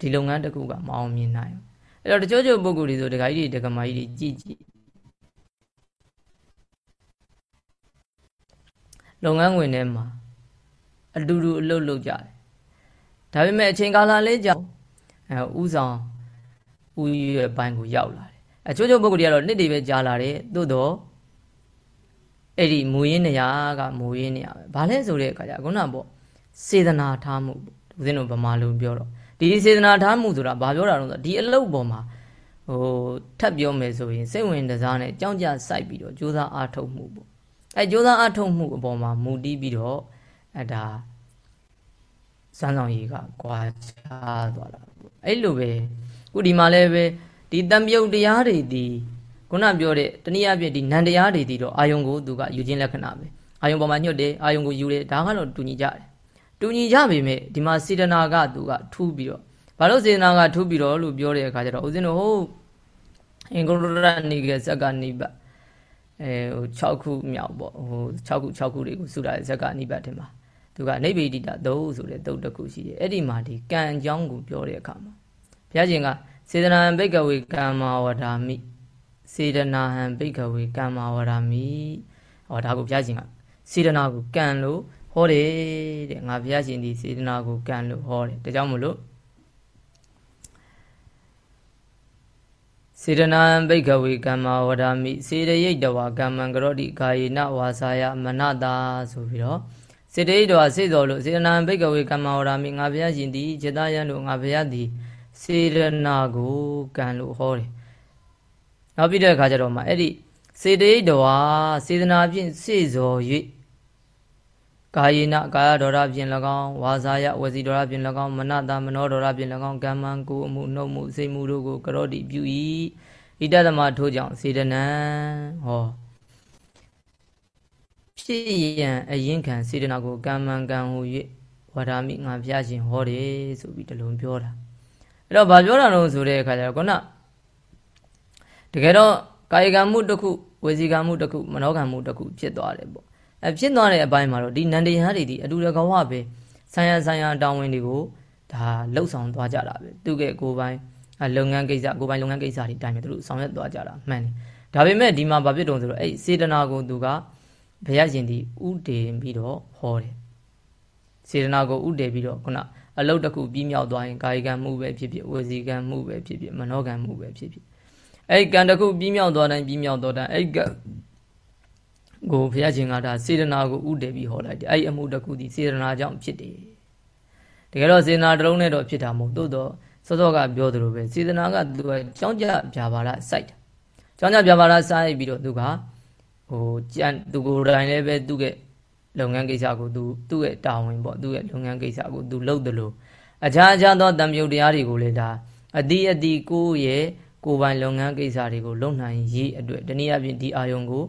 ဒီလုပ်ငန်းတစ်ခုကမအောင်မြင်နိုင်ဘူးအဲ့တော့တချို့ချို့ပုဂ္ဂိုလ်တွေဆိုဒကာကြီးတွေဒကာမကြီးတွေကြည်ကြည်လုပ်ငန်းဝင်ထဲမှာအတူတူအလုပ်လုပ်ကြတယ်ဒါပေမဲ့အချိန်ကာလလေးကြောင့်အဲဥဆောင်ဥရဲ့ဘိုင်းကိုရောက်လာတယ် အချို့ချို့ပုဂ္ဂိုလ်တွေကတော့နှစ်တွေပဲကြာလာတယ်သို့တော့အဲ့ဒီမူရင်းနေရာကမူရင်းနေရာပဲဘာလဲဆိုတဲ့အခါကျခုနပေါ့စေတနာထားမှုပေါ့ဦးဇင်းတို့ဗမာလူပြောတော့ဒီစေတနာထားမှုဆိုတာဘာပြောတာလဲဆိုတော့ဒီအလုတ်ပေါ်မှာဟိုထပ်ပြောမယ်ဆိုရင်စိတ်ဝင်တစားနဲ့ကြောင်းကြစိုက်ပြီးတော့ကြိုးစားအားထုတ်မှုပေါ့အဲကြိုးစားအားထုတ်မှုအပေါ်မှာမူတည်ပြီးတော့အဲဒါစမ်းဆောင်ရည်ကကွာခြားသွားတာပေါ့အဲ့လိုပဲခုဒီမှာလည်းပဲ ဒီတံပြုတ်တရားတွေဒီခုနပြောတဲ့တနည်းအားဖြင့်ဒီနန္တရားတွေဒီတော့အာယုံကိုသူကယူခြင်းလက္ခဏာပဲအာယုံပေါ်မှာညှွတ်တယ်အာယုံကိုယူတယ်ဒါကတော့တူညီကြတယ်တူညီကြပေမဲ့ဒီမှာစေတနာကသူကထူးပြီးတော့ဘာလို့စေတနာကထူးပြီးတော့လို့ပြောတဲ့အခါကျတော့ဦးဇင်းတို့ဟုတ်အင်္ဂုတရနိကေဇက်ကနိဗ္ဗအဲဟို6ခုမြောက်ပေါ့ဟို6ခု6ခုတွေကိုစုတာဇက်ကနိဗ္ဗတ်တင်မှာသူကနိဗ္ဗေဒိတသုတ်ဆိုတဲ့သုတ်တစ်ခုရှိတယ်အဲ့ဒီမှာဒီကံအကြောင်းကိုပြောတဲ့အခါမှာဘုရားရှင်က စေတနာဘိကဝေကမ္မာဝဒါမိစေတနာဟံဘိကဝေကမ္မာဝဒါမိဟောဒါကိုဘုရားရှင်ကစေတနာကိုကံလို့ဟောတယ်တဲ့ငါဘုရားရှင်ဒီစေတနာကိုကံလို့ဟောတယ်ဒါကြောင့်မလို့စေတနာဘိကဝေကမ္မာဝဒါမိစေတရိတ်တဝါကမ္မံကရောတိကာယေနဝါစာယမနတာဆိုပြီးတော့စေတရိတ်တဝါစေတော်လို့စေတနာဘိကဝေကမ္မာဝဒါမိငါဘုရားရှင်ဒီจิตယံလို့ငါဘုရားဒီ စေရနာကိုကံလို့ဟောတယ်နောက်ပြီးတဲ့အခါကျတော့မှအဲ့ဒီစေတေတဝါစေတနာဖြင့်စေစော်၍ကာယေနကာယဒေါရဖြင့်၎င်းဝါစာယဝစီဒေါရဖြင့်၎င်းမနတာမနောဒေါရဖြင့်၎င်းကမ္မံကိုအမှုနှုတ်မှုစိတ်မှုတို့ကိုကရောတိပြု၏ဣတသမထိုးကြောင့်စေတနံဟောဖြစ်ရန်အရင်ခံစေတနာကိုကမ္မံကံဟူ၍ဝါဒမိငါဖျားရှင်ဟောတယ်ဆိုပြီးတလုံးပြောတာ အဲ့တော့ဘာပြောတာလို့ဆိုတဲ့အခါကျတော့ခုနတကယ်တော့ကာယကံမှုတစ်ခုဝစီကံမှုတစ်ခုမနောကံမှုတစ်ခုဖြစ်သွားတယ်ပေါ့အဲဖြစ်သွားတဲ့အပိုင်းမှာတော့ဒီနန္တရားတွေဒီအတူတကဝပဲဆံရဆံရတောင်းဝင်တွေကိုဒါလှုပ်ဆောင်သွားကြတာပဲသူကကိုယ်ပိုင်လုပ်ငန်းကိစ္စကိုယ်ပိုင်လုပ်ငန်းကိစ္စတွေတိုင်းပဲသူတို့ဆောင်ရွက်သွားကြတာမှန်တယ်ဒါပေမဲ့ဒီမှာဘာဖြစ်တုံဆိုတော့အဲ့စေတနာကိုသူကဘုရားရှင်ဒီဥတည်ပြီးတော့ဟောတယ်စေတနာကိုဥတည်ပြီးတော့ခုန အလုတ်တစ်ခုပြီးမြောက်သွားရင်ကာယကံမှုပဲဖြစ်ဖြစ်ဝစီကံမှုပဲဖြစ်ဖြစ်မနောကံမှုပဲဖြစ်ဖြစ်အဲ့ကံတစ်ခုပြီးမြောက်သွားတိုင်းပြီးမြောက်သွားတိုင်းအဲ့ကကိုဘုရားရှင်ကဒါစေတနာကိုဥတည်ပြီးဟောလိုက်တယ်အဲ့အမှုတစ်ခုဒီစေတနာကြောင့်ဖြစ်တယ်တကယ်တော့စေတနာတစ်လုံးနဲ့တော့ဖြစ်တာမဟုတ်သို့တော့စောစောကပြောသလိုပဲစေတနာကသူကကြောင်းကြပြပါလားစိုက်တာကြောင်းကြပြပါလားစိုက်ပြီးတော့သူကဟိုကြံသူကိုယ်တိုင်လည်းပဲသူ့ရဲ့ လုပ်ငန်းကိစ္စကိုသူသူ့ရဲ့တာဝန်ပေါ့သူ့ရဲ့လုပ်ငန်းကိစ္စကိုသူလုပ်တယ်လို့အခြားအခြားသောတံမြုပ်တရားတွေကိုလည်းဒါအတိအတိကိုယ့်ရဲ့ကိုယ်ပိုင်လုပ်ငန်းကိစ္စတွေကိုလုပ်နိုင်ရေးအတွက်တနည်းအားဖြင့်ဒီအာယုံကို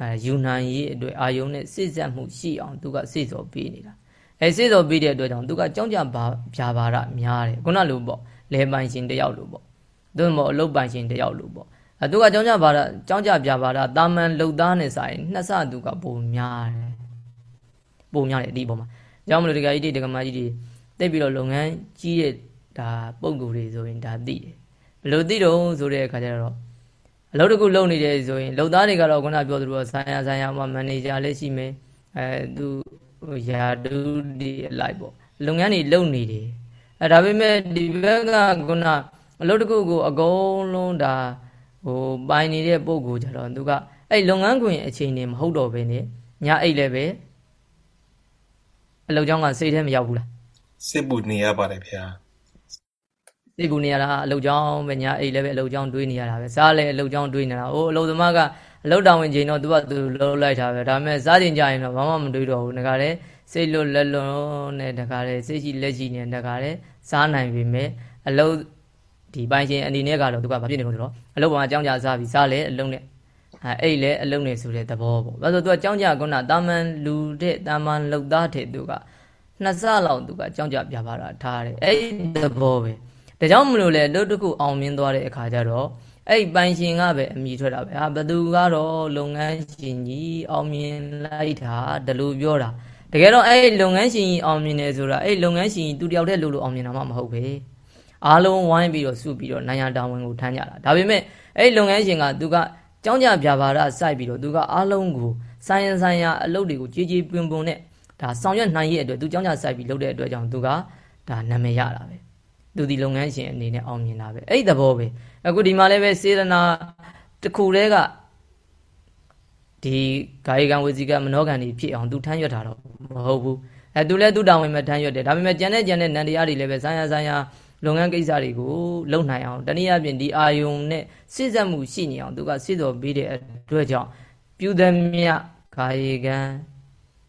အဲယူနိုင်ရေးအတွက်အာယုံနဲ့စိတ်ဆက်မှုရှိအောင်သူကစိတ်စော်ပေးနေတာအဲစိတ်စော်ပေးတဲ့အတွက်ကြောင့်သူကကြောင်းကြပါဖြာပါရများတယ်ခုနလိုပေါ့လဲပိုင်ရှင်တယောက်လိုပေါ့သို့မဟုတ်အလုပ်ပိုင်ရှင်တယောက်လိုပေါ့အဲသူကကြောင်းကြပါရကြောင်းကြပြပါရတာမန်လှုပ်သားနဲ့ဆိုင်နှစ်ဆသူကပုံများတယ် ပုံများတယ်ဒီပုံမှာကြောင်းမလို့ဒီကကြီးဒီကမကြီးဒီတိတ်ပြီးတော့လုပ်ငန်းကြီးတဲ့ဒါပုံကူတွေဆိုရင်ဒါသိတယ်ဘယ်လိုသိတော့ဆိုတဲ့အခါကျတော့အလုပ်တစ်ခုလုပ်နေတယ်ဆိုရင်လုပ်သားတွေကတော့ခုနပြောသလိုဆိုင်ရာဆိုင်ရာမှာမန်နေဂျာလည်းရှိမယ်အဲသူယာဒူဒီအလိုက်ပေါ့လုပ်ငန်းတွေလုပ်နေတယ်အဲဒါပေမဲ့ဒီဘက်ကခုနအလုပ်တစ်ခုကိုအကုန်လုံးဒါဟိုပိုင်နေတဲ့ပုံကိုကြတော့သူကအဲ့လုပ်ငန်းခွင်အချိန်နေမဟုတ်တော့ဘဲနဲ့ညအိတ်လည်းပဲ အလုပ်ကြောင်းကစိတ်ထဲမရောက်ဘူးလားစစ်ပူနေရပါတယ်ဗျာစိတ်ပူနေရတာအလုပ်ကြောင်းပဲညာအိတ်လည်းပဲအလုပ်ကြောင်းတွေးနေရတာပဲစားလည်းအလုပ်ကြောင်းတွေးနေတာဟိုအလုပ်သမားကအလုပ်တောင်ဝင်ချိန်တော့သူကသူလုပ်လိုက်တာပဲဒါပေမဲ့စားချိန်ကြရင်တော့ဘာမှမတွေးတော့ဘူးငါကလည်းစိတ်လွတ်လက်လွန်နဲ့တခါလေစိတ်ရှိလက်ရှိနဲ့တခါလေစားနိုင်ပြီမဲ့အလုပ်ဒီပိုင်းရှင်အနေနဲ့ကတော့သူကဘာဖြစ်နေလို့ဆိုတော့အလုပ်ပေါ်မှာအကြောင်းကြစားပြီးစားလေအလုပ်နဲ့ အဲအဲ့လေအလုံးနေဆိုတဲ့သဘောပေါ့ဒါဆိုသူကကြောင်းကြကုဏတာမန်လူတဲ့တာမန်လောက်သားတဲ့သူကနှစ်ဆလောက်သူကကြောင်းကြပြပါတာထားတယ်အဲ့သဘောပဲဒါကြောင့်မလို့လေလို့တခုအောင်မြင်သွားတဲ့အခါကျတော့အဲ့ပိုင်ရှင်ကပဲအမိထွက်တာပဲဟာဘသူကတော့လုပ်ငန်းရှင်ကြီးအောင်မြင်လိုက်တာဒါလို့ပြောတာတကယ်တော့အဲ့လုပ်ငန်းရှင်ကြီးအောင်မြင်တယ်ဆိုတာအဲ့လုပ်ငန်းရှင်ကြီးသူတယောက်တည်းလုပ်လို့အောင်မြင်တာမှမဟုတ်ပဲအားလုံးဝိုင်းပြီးတော့စုပြီးတော့နိုင်ရတာဝန်ကိုထမ်းကြတာဒါပေမဲ့အဲ့လုပ်ငန်းရှင်ကသူက ကြောင်းကြပြပါရစိုက်ပြီးတော့သူကအားလုံးကိုဆိုင်ရန်ဆိုင်ရာအလုပ်တွေကိုကြီးကြီးပွင်ပွင်နဲ့ဒါဆောင်ရွက်နိုင်ရဲ့အတွက်သူကြောင်းကြစိုက်ပြီးလုပ်တဲ့အတွက်ကြောင့်သူကဒါနာမည်ရတာပဲသူဒီလုပ်ငန်းရှင်အနေနဲ့အောင်မြင်တာပဲအဲ့ဒီသဘောပဲအခုဒီမှာလည်းပဲစေရနာတစ်ခုတည်းကဒီကာယကံဝစီကမနောကံတွေဖြစ်အောင်သူထမ်းရွက်တာတော့မဟုတ်ဘူးအဲသူလည်းသူ့တောင်းဝင်မဲ့ထမ်းရွက်တယ်ဒါပေမဲ့ကျန်တဲ့ကျန်တဲ့နန္တရားတွေလည်းပဲဆိုင်ရာဆိုင်ရာ လုပ်ငန်းကိစ္စတွေကိုလုပ်နိုင်အောင်တနည်းအားဖြင့်ဒီအာယုံနဲ့စိစက်မှုရှိနေအောင်သူကစိတော်ပေးတဲ့အတွက်ကြောင့်ပြုသမျှကာယကံ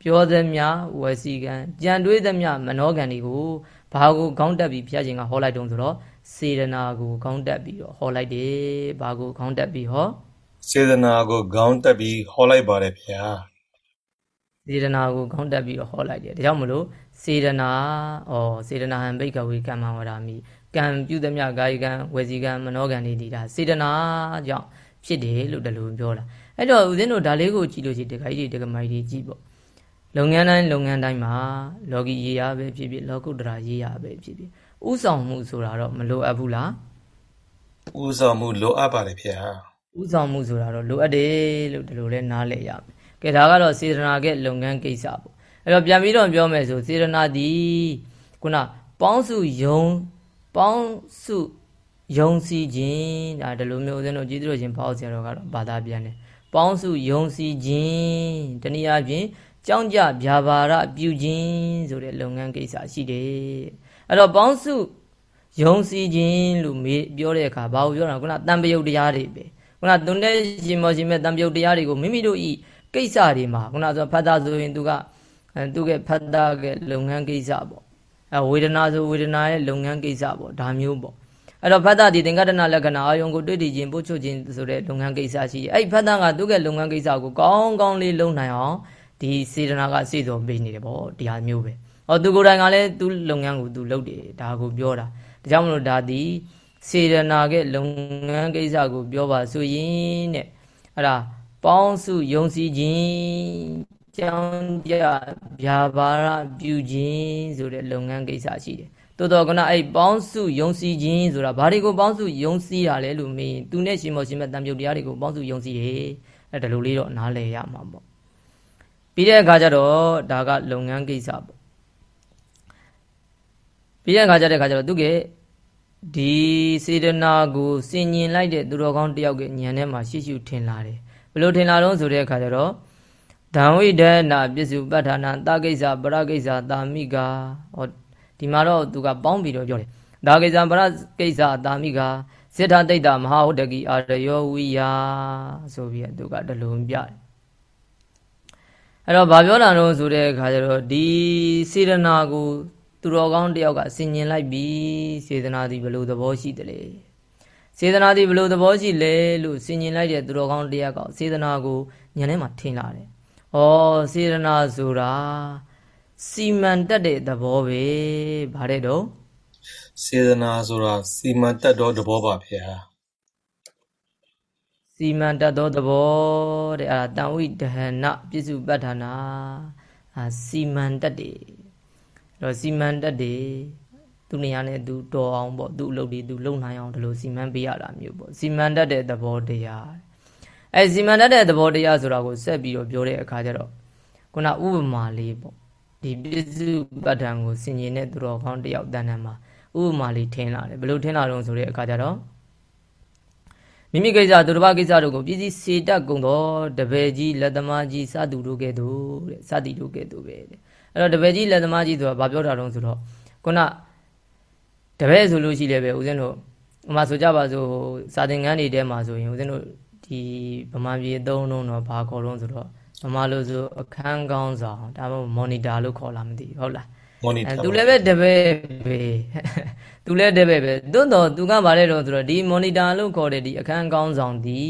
ပြောသမျှဝစီကံကြံတွေးသမျှမနောကံတွေကိုဘာကိုခေါင်းတက်ပြီးဘုရားရှင်ကဟောလိုက်တုံးဆိုတော့စေရနာကိုခေါင်းတက်ပြီးတော့ဟောလိုက်တယ်ဘာကိုခေါင်းတက်ပြီးဟောစေရနာကိုခေါင်းတက်ပြီးဟောလိုက်ပါတယ်ဗျာစေရနာကိုခေါင်းတက်ပြီးတော့ဟောလိုက်တယ်ဒါကြောင့်မလို့ စေရနာဩစေရနာဟံဘိကဝေကမ္မဝရမိကံပြုသမျှကာယကံဝစီကံမနောကံတွေဒီဒါစေတနာကြောင့်ဖြစ်တယ်လို့တလူပြောတာအဲ့တော့ဦးဇင်းတို့ဒါလေးကိုကြည့်လို့ရှိရင်တခါကြီးတကမိုက်ကြီးကြည့်ပေါ့လုပ်ငန်းတိုင်းလုပ်ငန်းတိုင်းမှာလောကီရေးရပဲဖြစ်ဖြစ်လောကုတ္တရာရေးရပဲဖြစ်ဖြစ်ဥဆောင်မှုဆိုတာတော့မလိုအပ်ဘူးလားဥဆောင်မှုလိုအပ်ပါတယ်ဗျာဥဆောင်မှုဆိုတာတော့လိုအပ်တယ်လို့ဒီလိုလဲနားလည်ရမယ်ကဲဒါကတော့စေတနာကလုပ်ငန်းကိစ္စပေါ့ အဲ့တော့ပြန်ပြီးတော့ပြောမယ်ဆိုစေတနာဒီခုနပေါင်းစုယုံပေါင်းစုယုံစီခြင်းဒါဒီလိုမျိုးဦးဇင်းတို့ကြည်သူတို့ရှင်ဘောက်ဆရာတော်ကတော့ဘာသာပြန်တယ်ပေါင်းစုယုံစီခြင်းတနည်းအားဖြင့်ကြောင်းကြဗျာပါရပြုခြင်းဆိုတဲ့လုပ်ငန်းကိစ္စရှိတယ်အဲ့တော့ပေါင်းစုယုံစီခြင်းလို့မေးပြောတဲ့အခါဘာကိုပြောတာခုနတန်ပယုတ်တရားတွေပဲခုနသွန်တဲ့ရှင်မောရှင်မဲ့တန်ပယုတ်တရားတွေကိုမိမိတို့ဤကိစ္စတွေမှာခုနဆိုဖတ်တာဆိုရင်သူက သူကဖတ်တာကလုပ်ငန်းကိစ္စပေါ့အဲဝေဒနာဆိုဝေဒနာရဲ့လုပ်ငန်းကိစ္စပေါ့ဒါမျိုးပေါ့အဲ့တော့ဖတ်တာဒီသင်္ကတနာလက္ခဏာအာယုံကိုတွေ့တည်ခြင်းပို့ချုပ်ခြင်းဆိုတဲ့လုပ်ငန်းကိစ္စရှိတယ်အဲ့ဖတ်တာကသူကလုပ်ငန်းကိစ္စကိုကောင်းကောင်းလေးလုပ်နိုင်အောင်ဒီစေတနာကစေတော်ပေးနေတယ်ပေါ့ဒီဟာမျိုးပဲဟောသူကိုယ်တိုင်ကလည်းသူလုပ်ငန်းကိုသူလုပ်တယ်ဒါကိုပြောတာဒါကြောင့်မလို့ဒါဒီစေတနာကလုပ်ငန်းကိစ္စကိုပြောပါဆိုရင်တဲ့အဲ့ဒါပေါင်းစုယုံစည်းခြင်း ကြောင်းကြဗျာပါရပြုခြင်းဆိုတဲ့လုပ်ငန်းကိစ္စရှိတယ်။တိုးတော့ကနအဲ့ပေါင်းစုယုံစည်းခြင်းဆိုတာဘာတွေကိုပေါင်းစုယုံစည်းရလဲလို့မင်းသူနဲ့ရှင်မောရှင်မဲ့တံပြုတ်တရားတွေကိုပေါင်းစုယုံစည်းတယ်။အဲ့ဒါလိုလေးတော့နားလည်ရမှာပေါ့။ပြီးတဲ့အခါကျတော့ဒါကလုပ်ငန်းကိစ္စပေါ့။ပြီးတဲ့အခါကျတဲ့အခါကျတော့သူကဒီစေတနာကိုစင်ញင်လိုက်တဲ့သူတော်ကောင်းတယောက်ကညံထဲမှာရှိရှိထင်လာတယ်။ဘယ်လိုထင်လာတော့ဆိုတဲ့အခါကျတော့ ဓံဝိဒနာပစ္စုပ္ပထာနာတာကိစ္စပရကိစ္စတာမိကဟောဒီမှာတော့သူကပေါင်းပြီးတော့ပြောတယ်ဒါကိစ္စပရကိစ္စတာမိကစေထတိတ်တာမဟာဝတ္တကိအာရယောဝိယဆိုပြီးသူကတလုံးပြတယ်အဲ့တော့ဘာပြောတာတော့ဆိုတဲ့အခါကျတော့ဒီစေတနာကိုသူတော်ကောင်းတယောက်ကဆင်ញင်လိုက်ပြီစေတနာသည်ဘယ်လိုသဘောရှိတယ်လဲစေတနာသည်ဘယ်လိုသဘောရှိလဲလို့ဆင်ញင်လိုက်တဲ့သူတော်ကောင်းတယောက်ကစေတနာကိုညနေမှာထင်လာတယ်။ ဩစေတနာဆိုတာစီမံတက်တဲ့သဘောပဲဗါတဲ့တော့စေတနာဆိုတာစီမံတက်တော့သဘောပါဗျာစီမံတက်သောသဘောတဲ့အာတန်ဝိဒဟနပြစ္စုပ္ပတ္ထနာအာစီမံတက်တယ်အဲ့တော့စီမံတက်တယ်သူနေရာနဲ့သူတော်အောင်ပေါ့သူ့အလုပ်တွေသူလုပ်နိုင်အောင်ဒီလိုစီမံပေးရတာမျိုးပေါ့စီမံတက်တဲ့သဘောတရား အဲစီမံတက်တဲ့သဘောတရားဆိုတာကိုဆက်ပြီးတော့ပြောတဲ့အခါကျတော့ခုနဥပမာလေးပေါ့ဒီပြစ္စုပ္ပတ္ထံကိုဆင်ញင်တဲ့သူတော်ကောင်းတယောက်တန်တန်မှာဥပမာလေးထင်လာတယ်ဘယ်လိုထင်လာတော့ဆိုတဲ့အခါကျတော့မိမိကိစ္စသူတစ်ပါးကိစ္စတို့ကိုပြည်စည်းစေတတ်ကုန်သောတပည့်ကြီးလက်သမားကြီးစသူတို့ကဲ့သို့တဲ့စသည်တို့ကဲ့သို့ပဲတဲ့အဲ့တော့တပည့်ကြီးလက်သမားကြီးဆိုတာဘာပြောတာတုံးဆိုတော့ခုနတပည့်ဆိုလို့ရှိလဲပဲဦးဇင်းတို့ဟိုမှာဆိုကြပါစို့စာသင်ခန်းတွေထဲမှာဆိုရင်ဦးဇင်းတို့ ဒီဗမာပြည်အသုံးလုံးတော့ဘာခေါ်လို့ဆိုတော့ဗမာလိုဆိုအခန်းကောင်းဆောင်ဒါမှမဟုတ်မော်နီတာလို့ခေါ်လာမသိဘူးဟုတ်လားမော်နီတာသူလည်းပဲတပည့်ပဲသူလည်းတပည့်ပဲတွန်းတော့သူကဗါလဲတော့ဆိုတော့ဒီမော်နီတာလို့ခေါ်တဲ့ဒီအခန်းကောင်းဆောင်ဒီ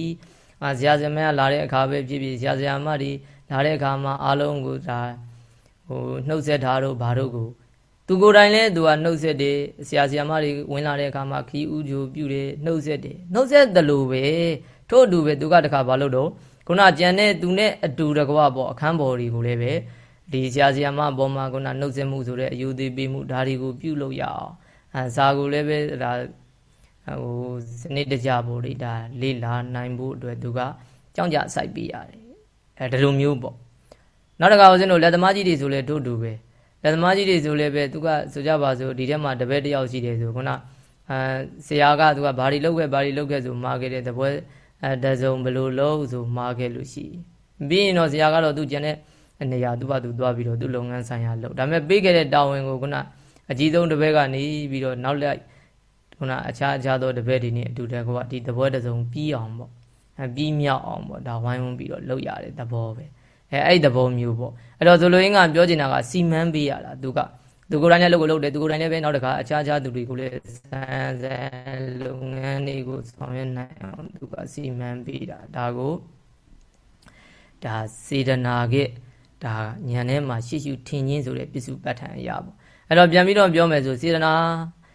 အာဆရာဆရာမကလာတဲ့အခါပဲဖြစ်ဖြစ်ဆရာဆရာမတွေလာတဲ့အခါမှာအားလုံးကိုဒါဟိုနှုတ်ဆက်ထားတော့ဘာတို့ကိုသူကိုယ်တိုင်လည်းသူကနှုတ်ဆက်တယ်ဆရာဆရာမတွေဝင်လာတဲ့အခါမှာခီးဥကြိုပြုတယ်နှုတ်ဆက်တယ်နှုတ်ဆက်တယ်လို့ပဲ ထို့အတူပဲသူကတခါဘာလို့တော့ခုနကြံတဲ့သူနဲ့အတူတကွပေါ့အခန်းပေါ်တွေကိုလည်းပဲဒီဆရာဆရာမဘောမှာခုနနှုတ်ဆက်မှုဆိုတဲ့အယူသေးပေးမှုဒါတွေကိုပြုလုပ်ရအောင်အဲဇာကိုလည်းပဲဒါဟိုစနစ်တကျပေါ့လေဒါလေးလာနိုင်ဖို့အတွက်သူကကြောင်းကြစိုက်ပေးရတယ်အဲဒီလိုမျိုးပေါ့နောက်တစ်ခါဦးဇင်းတို့လက်သမားကြီးတွေဆိုလဲတို့တူပဲလက်သမားကြီးတွေဆိုလဲပဲသူကဆိုကြပါစို့ဒီထဲမှာတပည့်တယောက်ရှိတယ်ဆိုခုနအဲဆရာကသူကဘာတွေလုပ်ခဲ့ဘာတွေလုပ်ခဲ့ဆိုမှာခဲ့တဲ့တပွဲ အဲတစုံဘလို့လို့ဆိုမှာခဲ့လို့ရှိပြီးရင်တော့ဆရာကတော့သူကျန်တဲ့နေရာသူ့ဘာသူသွားပြီးတော့သူ့လုပ်ငန်းဆိုင်ရာလုပ်ဒါပေမဲ့ပေးခဲ့တဲ့တာဝန်ကိုခုနအကြီးဆုံးတပည့်ကနေပြီးတော့နောက်လိုက်ခုနအခြားအခြားသောတပည့်တွေနဲ့အတူတကွာဒီတပွဲတစုံပြီးအောင်ပေါ့အဲပြီးမြောက်အောင်ပေါ့ဒါဝိုင်းဝန်းပြီးတော့လုပ်ရတဲ့သဘောပဲအဲအဲ့ဒီသဘောမျိုးပေါ့အဲ့တော့ဇလိုရင်းကပြောချင်တာကစီမံပေးရတာသူက သူကိုယ်တိုင်လည်းလုပ်ကိုလုပ်တယ်သူကိုယ်တိုင်လည်းပဲနောက်တစ်ခါအခြားအခြားသူတွေကိုလည်းစမ်းစမ်းလုပ်ငန်းတွေကိုဆောင်ရွက်နိုင်အောင်သူကစီမံပေးတာဒါကိုဒါစေတနာကဒါညံထဲမှာရှိရှိထင်ချင်းဆိုတဲ့ပစ္စုပ္ပတ္ထံအရာပေါ့အဲ့တော့ပြန်ပြီးတော့ပြောမယ်ဆိုစေတနာ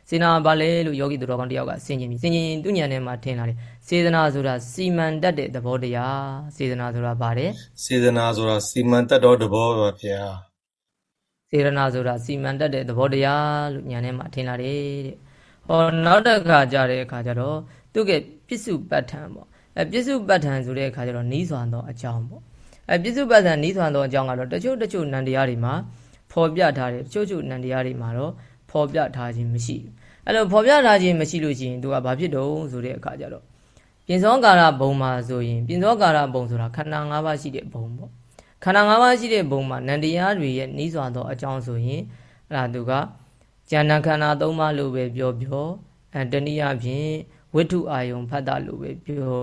စေနာဘာလဲလို့ယောဂီသူတော်ကောင်းတယောက်ကဆင်ခြင်ပြီးဆင်ခြင်သူညံထဲမှာထင်လာတယ်စေတနာဆိုတာစီမံတတ်တဲ့သဘောတရားစေတနာဆိုတာဘာလဲစေတနာဆိုတာစီမံတတ်တော့သဘောပါဗျာ စေတနာဆိုတာစီမံတတ်တဲ့သဘောတရားလို့ညံထဲမှာထင်လာတယ်တဲ့ဟောနောက်တစ်ခါကြတဲ့အခါကျတော့သူကပစ္စုပ္ပတ္ထံပေါ့အဲပစ္စုပ္ပတ္ထံဆိုတဲ့အခါကျတော့နီးစွာသောအကြောင်းပေါ့အဲပစ္စုပ္ပတ္ထံနီးစွာသောအကြောင်းကတော့တချို့တချို့နန္တရားတွေမှာဖော်ပြထားတယ်တချို့တချို့နန္တရားတွေမှာတော့ဖော်ပြထားခြင်းမရှိဘူးအဲ့လိုဖော်ပြထားခြင်းမရှိလို့ရှိရင်သူကဘာဖြစ်တော့ဆိုတဲ့အခါကျတော့ပြင်စောကာရဘုံမှာဆိုရင်ပြင်စောကာရဘုံဆိုတာခန္ဓာ၅ပါးရှိတဲ့ဘုံပေါ့ ခန္ဓာ၅ပါးရှိတဲ့ဘုံမှာနန္တရားတွေရဲ့နှီးစွာသောအကြောင်းဆိုရင်အဲ့ဒါသူကဉာဏ်ခန္ဓာ၃ပါးလို့ပဲပြောပြောအဲတနည်းအားဖြင့်ဝိထုအာယုံဖတ်တာလို့ပဲပြော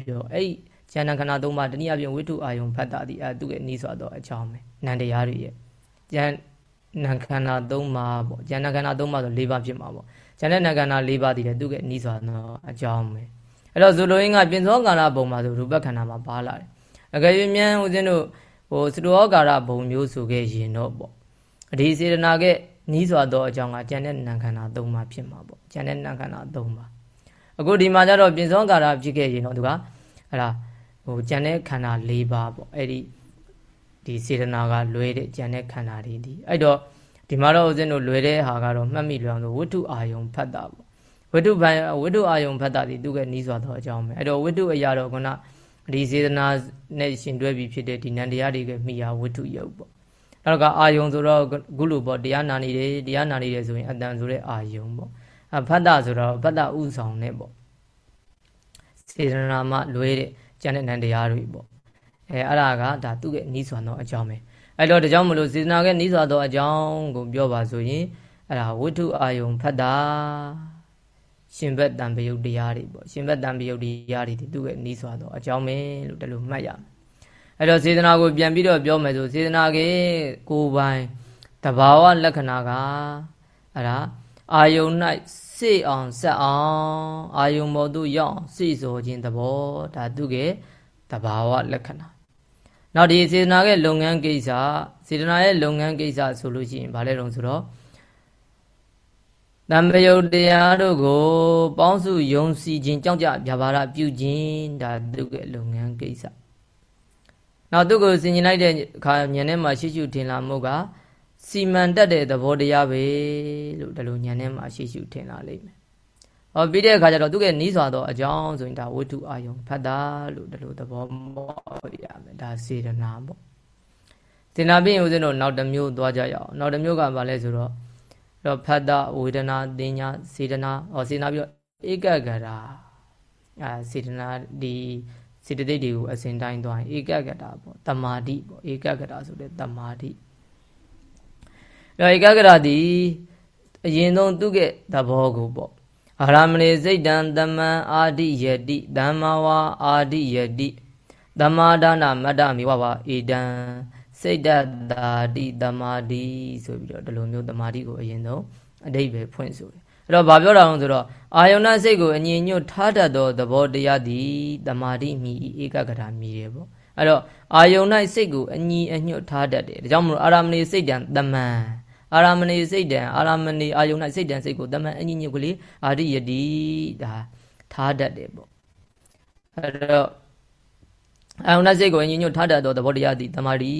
ပြောအဲ့ဉာဏ်ခန္ဓာ၃ပါးတနည်းအားဖြင့်ဝိထုအာယုံဖတ်တာဒီအဲသူ့ရဲ့နှီးစွာသောအကြောင်းပဲနန္တရားတွေရဲ့ဉာဏ်နာခန္ဓာ၃ပါးပေါ့ဉာဏ်ခန္ဓာ၃ပါးဆို၄ပါးဖြစ်မှာပေါ့ဉာဏ်နဲ့နာခန္ဓာ၄ပါးတည်တယ်သူကနီးစွာသောအကြောင်းပဲအဲ့တော့ဇူလိုရင်းကပြင်သောကာရဘုံမှာဆိုရူပခန္ဓာမှာပါလာတယ်အကယ်၍မြန်ဦးဇင်းတို့ ဟိုစတောကာရဘုံမျိုးဆိုခဲ့ရင်တော့ပေါ့အဒီစေတနာကနီးစွာသောအကြောင်းကဉာဏ်နဲ့နာခန္ဓာ၃ပါးဖြစ်မှာပေါ့ဉာဏ်နဲ့နာခန္ဓာ၃ပါးအခုဒီမှာကျတော့ပြင်သောကာရဖြစ်ခဲ့ရင်တော့သူကအဲ့ဒါဟိုဉာဏ်နဲ့ခန္ဓာ၄ပါးပေါ့အဲ့ဒီဒီစေတနာကလွဲတဲ့ဉာဏ်နဲ့ခန္ဓာတွေဒီအဲ့တော့ဒီမှာတော့ဦးဇင်းတို့လွယ်တဲ့ဟာကတော့မှတ်မိလွယ်အောင်ဆိုဝိတုအာယုံဖတ်တာပေါ့ဝိတုဘိုင်ဝိတုအာယုံဖတ်တာဒီသူကနီးစွာသောအကြောင်းပဲအဲ့တော့ဝိတုအရာတော့ခုန ဒီစေတနာနဲ့ရှင်တွဲပြီးဖြစ်တဲ့ဒီနန္တရားတွေကမိယာဝိတုယုတ်ပေါ့နောက်ကအာယုံဆိုတော့ခုလိုပေါ့တရားနာနေတယ်တရားနာနေတယ်ဆိုရင်အတန်ဆိုတဲ့အာယုံပေါ့အဖတ်တာဆိုတော့ဖတ်တာဥဆောင်နဲ့ပေါ့စေတနာမှလွဲတဲ့ကျန်တဲ့နန္တရားတွေပေါ့အဲအဲ့ဒါကဒါသူ့ရဲ့နီးစွာသောအကြောင်းပဲအဲ့တော့ဒါကြောင့်မလို့စေတနာကနီးစွာသောအကြောင်းကိုပြောပါဆိုရင်အဲ့ဒါဝိထုအာယုံဖတ်တာ ရှင်ဘက်တံပယုတ်တရားတွေပေါ့ရှင်ဘက်တံပယုတ်တရားတွေဒီသူ့ရဲ့နီးစွာသောအကြောင်းပဲလို့ဒီလိုမှတ်ရမယ်အဲ့တော့စေတနာကိုပြန်ပြီးတော့ပြောမယ်ဆိုစေတနာကကိုယ်ပိုင်တဘာဝလက္ခဏာကအဲ့ဒါအာယုန်၌စိတ်အောင်ဆက်အောင်အာယုန်ပေါ်သို့ရောက်အောင်စိတ်စောခြင်းသဘောဒါသူကတဘာဝလက္ခဏာနောက်ဒီစေတနာရဲ့လုပ်ငန်းကိစ္စစေတနာရဲ့လုပ်ငန်းကိစ္စဆိုလို့ရှိရင်ဘာလဲတော့ဆိုတော့ တံပယုတ်တရားတို့ကို ပေါင်းစုယုံစီခြင်းကြောင့်ကြဗျာပါဒပြုခြင်းဒါသူကလုပ်ငန်းကိစ္စနောက်သူကိုဆင်ញင်လိုက်တဲ့အခါဉာဏ်ထဲမှာရှိရှိထင်လာမှုကစီမံတတ်တဲ့သဘောတရားပဲလို့ဒီလိုဉာဏ်ထဲမှာရှိရှိထင်လာလိမ့်မယ်။ဟောပြီးတဲ့အခါကျတော့သူကနီးစွာသောအကြောင်းဆိုရင်ဒါဝိတုအာယုံဖတ်တာလို့ဒီလိုသဘောမောရမယ်ဒါစေတနာပေါ့။စေနာပြီးရင်ဦးဇင်းတို့နောက်တစ်မျိုးသွားကြရအောင်။နောက်တစ်မျိုးကဘာလဲဆိုတော့ တော့ဖတ်တာဝေဒနာတင်ညာစေတနာဟောစေနာပြီးတော့ဧကဂရာအာစေတနာဒီစေတသိက်တွေကိုအစဉ်တိုင်းသွားရင်ဧကဂတာပေါ့တမာတိပေါ့ဧကဂတာဆိုတဲ့တမာတိတော့ဧကဂရာဒီအရင်ဆုံးသူကသဘောကိုပေါ့အာရမဏေစိတ်တံတမံအာတိယတိဓမ္မဝါအာတိယတိသမာဒါနမတ္တမိဝဝဧတံ စိတ်တတာတိတမာတိဆိုပြီးတော့ဒီလိုမျိုးတမာတိကိုအရင်ဆုံးအတိတ်ပဲဖွင့်ဆိုတယ်အဲ့တော့ဘာပြောတာလဲဆိုတော့အာယုဏစိတ်ကိုအငြိညွတ်ထားတတ်သောသဘောတရားသည်တမာတိမိဧကဂတာမိတယ်ပေါ့အဲ့တော့အာယုဏစိတ်ကိုအညီအညွတ်ထားတတ်တယ်ဒါကြောင့်မလို့အာရမဏေစိတ်တံတမန်အာရမဏေစိတ်တံအာရမဏေအာယုဏစိတ်တံစိတ်ကိုတမန်အညီညွတ်ကလေးအာရိယတိဒါထားတတ်တယ်ပေါ့အဲ့တော့ အာယုန်၌စိတ်ကိုအညီညွတ်ထားတတ်သောသဘောတရားသည်တမာရီ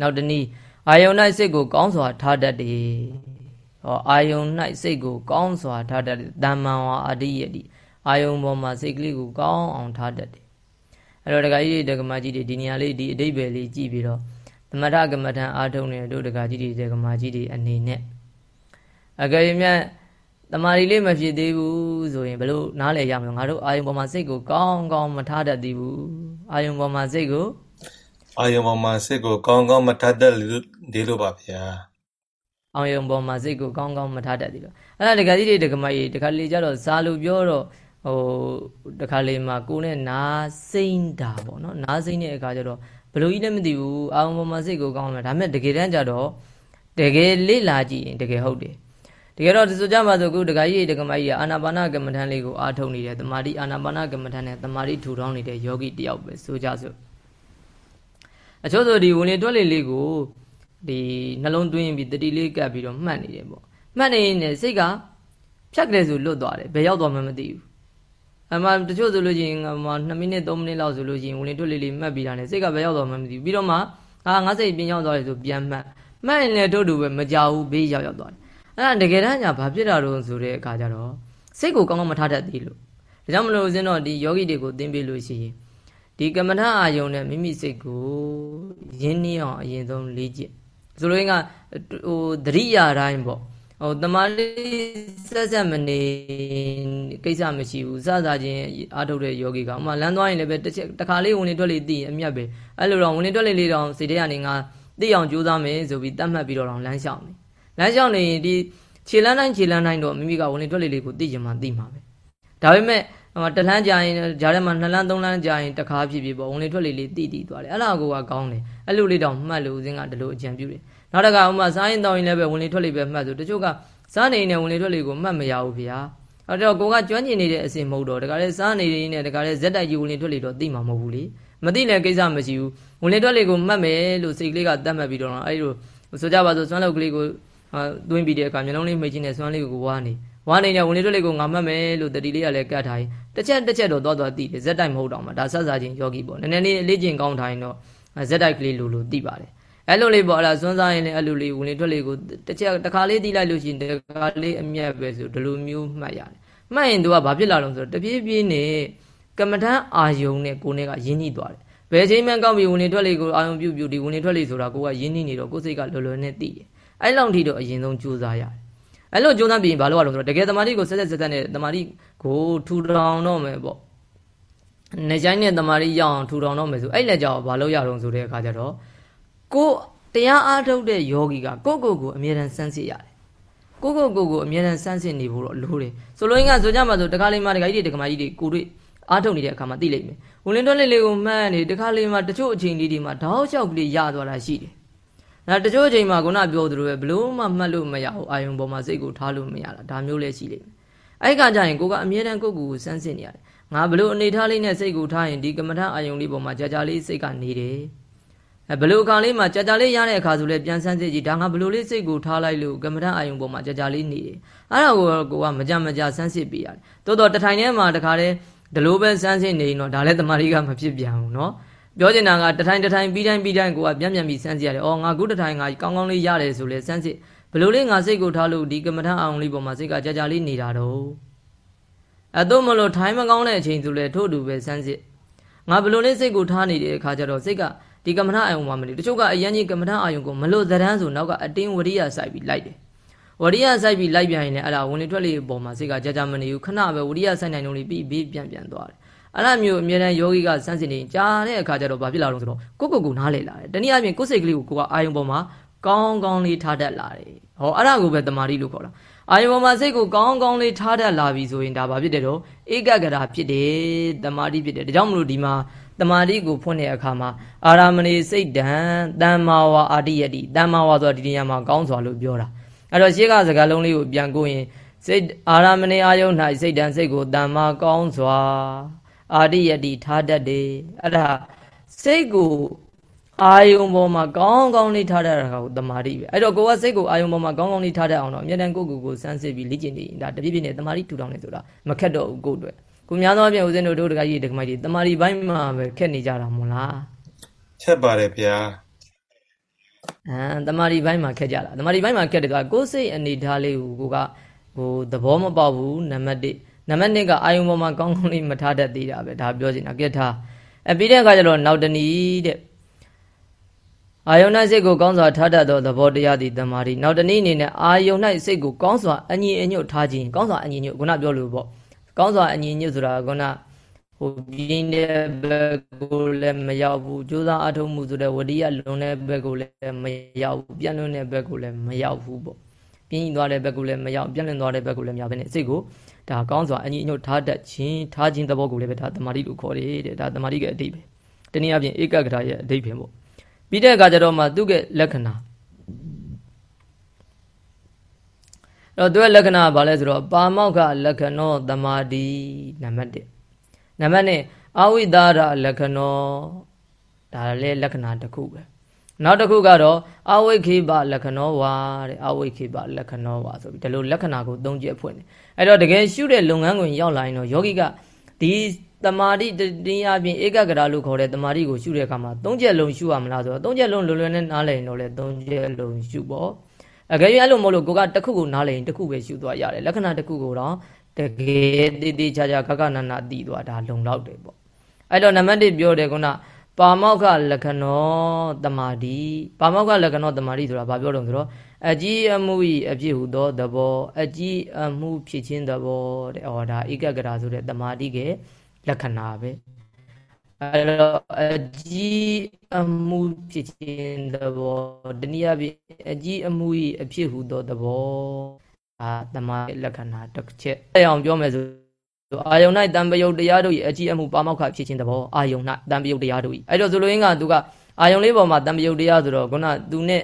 နောက်တနည်းအာယုန်၌စိတ်ကိုကောင်းစွာထားတတ်တယ်ဟောအာယုန်၌စိတ်ကိုကောင်းစွာထားတတ်တယ်တမ္မံဝါအတိယတိအာယုန်ပေါ်မှာစိတ်ကလေးကိုကောင်းအောင်ထားတတ်တယ်အဲ့တော့ဒကာကြီးတွေဒကမကြီးတွေဒီနေရာလေးဒီအတိတ်ပဲလေးကြည့်ပြီးတော့သမထကမ္မထံအာထုံနေတို့ဒကာကြီးတွေဒကမကြီးတွေအနေနဲ့အကယ်၍မြ တ်တမာရီလေးမဖြစ်သေးဘူးဆိုရင်ဘလို့နားလည်ရမလို့ငါတို့အာယုံပေါ်မှာစိတ်ကိုကောင်းကောင်းမထားတတ်သေးဘူးအာယုံပေါ်မှာစိတ်ကိုအာယုံပေါ်မှာစိတ်ကိုကောင်းကောင်းမထားတတ်သေးလို့ပါဗျာအာယုံပေါ်မှာစိတ်ကိုကောင်းကောင်းမထားတတ်သေးလို့အဲ့ဒါတခါကြီးတွေတခါမကြီးတခါလေကြတော့ဇာလူပြောတော့ဟိုတခါလေမှာကိုနဲ့နားစိမ့်တာပေါ့နော်နားစိမ့်တဲ့အခါကျတော့ဘလို့ကြီးလည်းမသိဘူးအာယုံပေါ်မှာစိတ်ကိုကောင်းမှာဒါပေမဲ့တကယ်တမ်းကျတော့တကယ်လေ့လာကြည့်ရင်တကယ်ဟုတ်တယ် တကယ်တော့ဒီဆိုကြမှာဆိုခုဒကာကြီးဒကာမကြီးကအာနာပါနကမ္မထန်လေးကိုအားထုတ်နေတယ်တမာတိအာနာပါနကမ္မထန်နဲ့တမာတိထူထောင်းနေတဲ့ယောဂီတယောက်ပဲဆိုကြစို့အချို့ဆိုဒီဝင်လေတွက်လေလေးကိုဒီနှလုံးသွင်းပြီးတတိလေးကပ်ပြီးတော့မှတ်နေတယ်ပေါ့မှတ်နေရင်စိတ်ကဖြတ်ကလေးဆိုလွတ်သွားတယ်ဘယ်ရောက်သွားမှမသိဘူးအမှတချို့ဆိုလို့ချင်းဟို2မိနစ်3မိနစ်လောက်ဆိုလို့ချင်းဝင်လေတွက်လေလေးမှတ်ပြီးတာနဲ့စိတ်ကဘယ်ရောက်သွားမှမသိဘူးပြီးတော့မှအာငါစိတ်ပြင်းရောက်သွားတယ်ဆိုပြန်မှတ်မှတ်ရင်လည်းတို့တူပဲမကြောက်ဘူးဘေးရောက်ရောက်သွားတယ် အဲ့ဒါတကယ်တမ်းညာဘာဖြစ်တာတော့ဆိုတဲ့အခါကျတော့စိတ်ကိုကောင်းကောင်းမထားတတ်သေးလို့ဒါကြောင့်မလို့ဦးဇင်းတော့ဒီယောဂီတွေကိုသင်ပေးလို့ရှိရင်ဒီကမ္မထအာယုံနဲ့မိမိစိတ်ကိုရင်းနှီးအောင်အရင်ဆုံးလေ့ကျင့်ဆိုလိုရင်းကဟိုတတိယတိုင်းပေါ့ဟိုတမာလေးဆက်ဆက်မနေကိစ္စမရှိဘူးစစချင်းအားထုတ်တဲ့ယောဂီကဥမာလမ်းသွားရင်လည်းပဲတစ်ချက်တစ်ခါလေးဝင်နေတွက်လေးသိရင်အမြတ်ပဲအဲ့လိုတော့ဝင်နေတွက်လေးလေးတော့စိတ်ထဲကနေငါသိအောင်ကြိုးစားမယ်ဆိုပြီးတတ်မှတ်ပြီးတော့လမ်းလျှောက်မယ် လမ်းလျှောက်နေရင်ဒီခြေလန်းတိုင်းခြေလန်းတိုင်းတော့မိမိကဝင်လေတွက်လေလေးကိုသိချင်မှသိမှာပဲဒါပေမဲ့ဟိုတလန်းကြာရင်ဂျားထဲမှာနှစ်လန်းသုံးလန်းကြာရင်တခါဖြစ်ဖြစ်ပေါ့ဝင်လေထွက်လေလေးတိတိသွားတယ်အဲ့လားကိုကကောင်းတယ်အဲ့လိုလေးတော့မှတ်လို့ဦးစင်းကဒီလိုအကြံပြုတယ်နောက်တစ်ခါဥမာစားရင်တောင်းရင်လည်းပဲဝင်လေထွက်လေပဲမှတ်ဆိုတချို့ကစားနေနေဝင်လေထွက်လေကိုမှတ်မရဘူးဗျာအဲ့တော့ကိုကကျွမ်းကျင်နေတဲ့အစင်မဟုတ်တော့တခါလေစားနေနေနဲ့တခါလေဇက်တိုက်ကြီးဝင်လေထွက်လေတော့သိမှာမဟုတ်ဘူးလေမသိလည်းကိစ္စမရှိဘူးဝင်လေထွက်လေကိုမှတ်မယ်လို့စိတ်ကလေးကတတ်မှတ်ပြီးတော့အဲ့လိုဆိုကြပါစို့စွမ်းလောက်ကလေးကိုဟာ သွင်းပြီးတဲ့အခါမျက်လုံးလေးမှိတ်ချင်းနဲ့စွမ်းလေးကိုဝါနေဝါနေတဲ့ဝင်လေးတွေလေးကိုငါမှတ်မယ်လို့တတိလေးကလည်းကတ်ထားရင်တစ်ချက်တစ်ချက်တော့သွားသွားသိတယ်ဇက်တိုက်မဟုတ်တော့မှဒါဆက်စားချင်းယောဂီပေါ့နည်းနည်းလေးအလေးကျင့်ကောင်းထားရင်တော့ဇက်တိုက်ကလေးလိုလိုသိပါတယ်အဲ့လိုလေးပေါ့အဲ့ဒါစွန်းစားရင်လည်းအဲ့လိုလေးဝင်လေးထွက်လေးကိုတစ်ချက်တစ်ခါလေးသိလိုက်လို့ရှိရင်တစ်ခါလေးအမြတ်ပဲဆိုဒီလိုမျိုးမှတ်ရတယ်မှတ်ရင်သူကဘာဖြစ်လာလို့ဆိုတော့တပြေးပြေးနဲ့ကမ္မထအာယုံနဲ့ကိုယ်နဲ့ကယဉ်ညှိသွားတယ်ဘယ်ချိန်မှကောက်ပြီးဝင်လေးထွက်လေးကိုအာယုံပြုတ်ပြုတ်ဒီဝင်လေးထွက်လေးဆိုတာကိုကယဉ်ညှိနေတော့ကိုယ်စိတ်ကလွယ်လွယ်နဲ့သိတယ် အဲ့လောက်ထိတော့အရင်ဆုံးကြိုးစားရတယ်အဲ့လိုကြိုးစားပြီးရင်ဘာလို့ရလို့ဆိုတော့တကယ်တမာတိကိုဆက်ဆက်ဆက်ဆက်နဲ့တမာတိကိုထူထောင်တော့မယ်ပေါ့နေချိုင်းနဲ့တမာတိရအောင်ထူထောင်တော့မယ်ဆိုအဲ့လက်ကြောင့်ဘာလို့ရအောင်ဆိုတဲ့အခါကျတော့ကိုတရားအားထုတ်တဲ့ယောဂီကကိုကိုကိုအမြဲတမ်းစမ်းစစ်ရတယ်ကိုကိုကိုကိုအမြဲတမ်းစမ်းစစ်နေဖို့တော့လိုတယ်ဆိုလိုရင်းကဆိုကြမှာဆိုတခါလေးမှတခါကြီးတွေတခါမကြီးတွေကိုတွေ့အားထုတ်နေတဲ့အခါမှာသိလိမ့်မယ်ဝင်လင်းထွက်လေးလေးကိုမှန်းနေတခါလေးမှာတချို့အချိန်လေးဒီမှာတောက်လျှောက်ကလေးရသွားတာရှိတယ် အဲတချို့အချိန်မှာခုနပြောသလိုပဲဘလို့မှမှတ်လို့မရဘူးအာယုံပေါ်မှာစိတ်ကိုထားလို့မရတာဒါမျိုးလည်းရှိလိမ့်မယ်အဲ့ကကြရင်ကိုကအမြဲတမ်းကိုယ့်ကိုယ်ကိုစမ်းစစ်နေရတယ်ငါဘလို့အနေထားလေးနဲ့စိတ်ကိုထားရင်ဒီကမ္မထအာယုံလေးပေါ်မှာကြာကြာလေးစိတ်ကနေတယ်အဲဘလို့အခါလေးမှာကြာကြာလေးရတဲ့အခါဆိုလဲပြန်စမ်းစစ်ကြည့်ဒါငါဘလို့လေးစိတ်ကိုထားလိုက်လို့ကမ္မထအာယုံပေါ်မှာကြာကြာလေးနေတယ်အဲ့ဒါကိုကိုကမကြမကြစမ်းစစ်ပေးရတယ်တိုးတော့တထိုင်ထဲမှာတခါတည်းဒီလိုပဲစမ်းစစ်နေရင်တော့ဒါလည်းတမာရီကမဖြစ်ပြန်ဘူးเนาะ ပြောချင်တာကတထိုင်တထိုင်ပြီးတိုင်းပြီးတိုင်းကိုကပြန်ပြန်ပြီးစမ်းစစ်ရတယ်။အော်ငါခုတထိုင်ငါကောင်းကောင်းလေးရတယ်ဆိုလဲစမ်းစစ်ဘလို့လေးငါစိတ်ကိုထားလို့ဒီကမ္မထအောင်လေးပေါ်မှာစိတ်ကကြာကြာလေးနေတာတော့အဲတော့မလို့ထိုင်မကောင်းတဲ့အချိန်ဆိုလဲထို့တူပဲစမ်းစစ်ငါဘလို့လေးစိတ်ကိုထားနေတဲ့အခါကျတော့စိတ်ကဒီကမ္မထအာယုံမှာမနေတချို့ကအရင်ကြီးကမ္မထအာယုံကိုမလို့သဏ္ဍာန်ဆိုနောက်ကအတင်းဝရိယစိုက်ပြီးလိုက်တယ်ဝရိယစိုက်ပြီးလိုက်ပြန်ရင်လည်းအဲ့ဒါဝင်လေထွက်လေပေါ်မှာစိတ်ကကြာကြာမနေဘူးခဏပဲဝရိယစိုက်နိုင်လုံးလေးပြီးပြီးပြန်ပြန်သွားတယ် အဲ့ဒါမျိုးအမြဲတမ်းယောဂီကစမ်းစစ်နေကြားတဲ့အခါကျတော့ဘာဖြစ်လာတော့ဆိုတော့ကိုကိုကိုနားလေလာတယ်တနည်းအားဖြင့်ကိုယ်စိတ်ကလေးကိုကိုကအာယုံပေါ်မှာကောင်းကောင်းလေးထားတတ်လာတယ်ဟောအဲ့ဒါကိုပဲတမာရီလို့ခေါ်တာအာယုံပေါ်မှာစိတ်ကိုကောင်းကောင်းလေးထားတတ်လာပြီဆိုရင်ဒါဘာဖြစ်တယ်တော့ဧကဂရာဖြစ်တယ်တမာရီဖြစ်တယ်ဒါကြောင့်မလို့ဒီမှာတမာရီကိုဖွင့်တဲ့အခါမှာအာရမဏေစိတ်တံတမ္မာဝါအာတိယတိတမ္မာဝါဆိုတာဒီနေရာမှာကောင်းစွာလို့ပြောတာအဲ့တော့ရှေ့ကစကားလုံးလေးကိုပြန်ကိုရင်စိတ်အာရမဏေအာယုံ၌စိတ်တံစိတ်ကိုတမ္မာကောင်းစွာ အာရိယတိထားတတ်တယ်အဲ့ဒါစိတ်ကိုအာယုံပေါ်မှာကောင်းကောင်းလေးထားတတ်တာကိုတမာတိပဲအဲ့တော့ကိုကစိတ်ကိုအာယုံပေါ်မှာကောင်းကောင်းလေးထားတတ်အောင်တော့အမြဲတမ်းကိုယ့်ကိုယ်ကိုစမ်းစစ်ပြီးလေ့ကျင့်နေဒါတပြည့်ပြည့်နဲ့တမာတိထူထောင်နေဆိုတာမခက်တော့ဘူးကိုယ့်အတွက်ကိုများသောအားဖြင့်ဦးဇင်းတို့တို့တကကြီးတကမိုက်တွေတမာတိဘိုင်းမှာပဲခက်နေကြတာမို့လားချက်ပါတယ်ဗျာအဲတမာတိဘိုင်းမှာခက်ကြတာတမာတိဘိုင်းမှာခက်တယ်ကကိုယ်စိတ်အနေထားလေးကိုကိုကဟိုသဘောမပေါက်ဘူးနံပါတ်1 နံပါတ်2ကအာယုံပေါ်မှာကောင်းကောင်းလေးမထားတတ်သေးတာပဲဒါပြောချင်တာကဲထားအပြီးတဲ့အခါကျတော့နောက်တနည်းတဲ့အာယုံ၌စိတ်ကိုကောင်းစွာထားတတ်သောသဘောတရားသည်တမာရီနောက်တနည်းအနေနဲ့အာယုံ၌စိတ်ကိုကောင်းစွာအညီအညွတ်ထားခြင်းကောင်းစွာအညီအညွတ်ခုနပြောလို့ပေါ့ကောင်းစွာအညီအညွတ်ဆိုတာခုနဟိုပြင်းတဲ့ဘက်ကိုလည်းမရောက်ဘူးကြိုးစားအထုံးမှုဆိုတဲ့ဝရိယလွန်တဲ့ဘက်ကိုလည်းမရောက်ဘူးပြန့်လွန်းတဲ့ဘက်ကိုလည်းမရောက်ဘူးပေါ့ပြင်းသွားတဲ့ဘက်ကိုလည်းမရောက်ပြန့်လွန်းသွားတဲ့ဘက်ကိုလည်းမရောက်ဘဲနဲ့စိတ်ကို ဒါကောင်းစွာအညီအညွတ်ထားတတ်ခြင်းထားခြင်းသဘောကိုလည်းပဲဒါတမာတိလို့ခေါ်တယ်တဲ့ဒါတမာတိရဲ့အဓိပ္ပာယ်တနည်းအားဖြင့်ဧကဂရရဲ့အဓိပ္ပာယ်ပေါ့ပြီးတဲ့အခါကျတော့မှသူ့ရဲ့လက္ခဏာတော့သူ့ရဲ့လက္ခဏာကဘာလဲဆိုတော့ပါမောက္ခလက္ခဏောတမာတိနံပါတ်1နံပါတ်2အဝိဒါရလက္ခဏောဒါလည်းလက္ခဏာတစ်ခုပဲနောက်တစ်ခုကတော့အဝိခေပလက္ခဏောဝါတဲ့အဝိခေပလက္ခဏောဝါဆိုပြီးဒီလိုလက္ခဏာကိုသုံးချက်ဖွင့်တယ် အဲ့တော့တကယ်ရှုတဲ့လုပ်ငန်းကိုရောက်လာရင်တော့ယောဂီကဒီတမာတိတရားပြင်ဧကဂရလို့ခေါ်တဲ့တမာတိကိုရှုတဲ့အခါမှာသုံးချက်လုံးရှုရမလားဆိုတော့သုံးချက်လုံးလွယ်လွယ်နဲ့နားလည်ရင်တော့လေသုံးချက်လုံးရှုပေါ့အကယ်၍အဲ့လိုမဟုတ်လို့ကိုကတစ်ခုကိုနားလည်ရင်တစ်ခုပဲရှုသွားရတယ်လက္ခဏာတစ်ခုကိုတော့တကယ်တည်တည်ချာချာခကနနာတည်သွားတာလုံလောက်တယ်ပေါ့အဲ့တော့နံပါတ်1ပြောတယ်ခုနပါမောက္ခလက္ခဏောတမာတိပါမောက္ခလက္ခဏောတမာတိဆိုတာဘာပြောတော့ဆိုတော့ အကြီးအမှုဤအဖြစ်ဟုသောသဘောအကြီးအမှုဖြစ်ခြင်းသဘောတဲ့ဟောဒါဧကဂရာဆိုတဲ့တမာတိကလက္ခဏာပဲအဲတော့အကြီးအမှုဖြစ်ခြင်းသဘောတနည်းအားဖြင့်အကြီးအမှုဤအဖြစ်ဟုသောသဘောဒါတမာတိလက္ခဏာတစ်ချက်အဲအောင်ပြောမယ်ဆိုအာယုံ၌တံပယုတ်တရားတို့၏အကြည့်အမှုပါမောက္ခဖြစ်ခြင်းသဘောအာယုံ၌တံပယုတ်တရားတို့၏အဲ့တော့ဆိုလိုရင်းကသူကအာယုံလေးပေါ်မှာတံပယုတ်တရားဆိုတော့ခုနသူနဲ့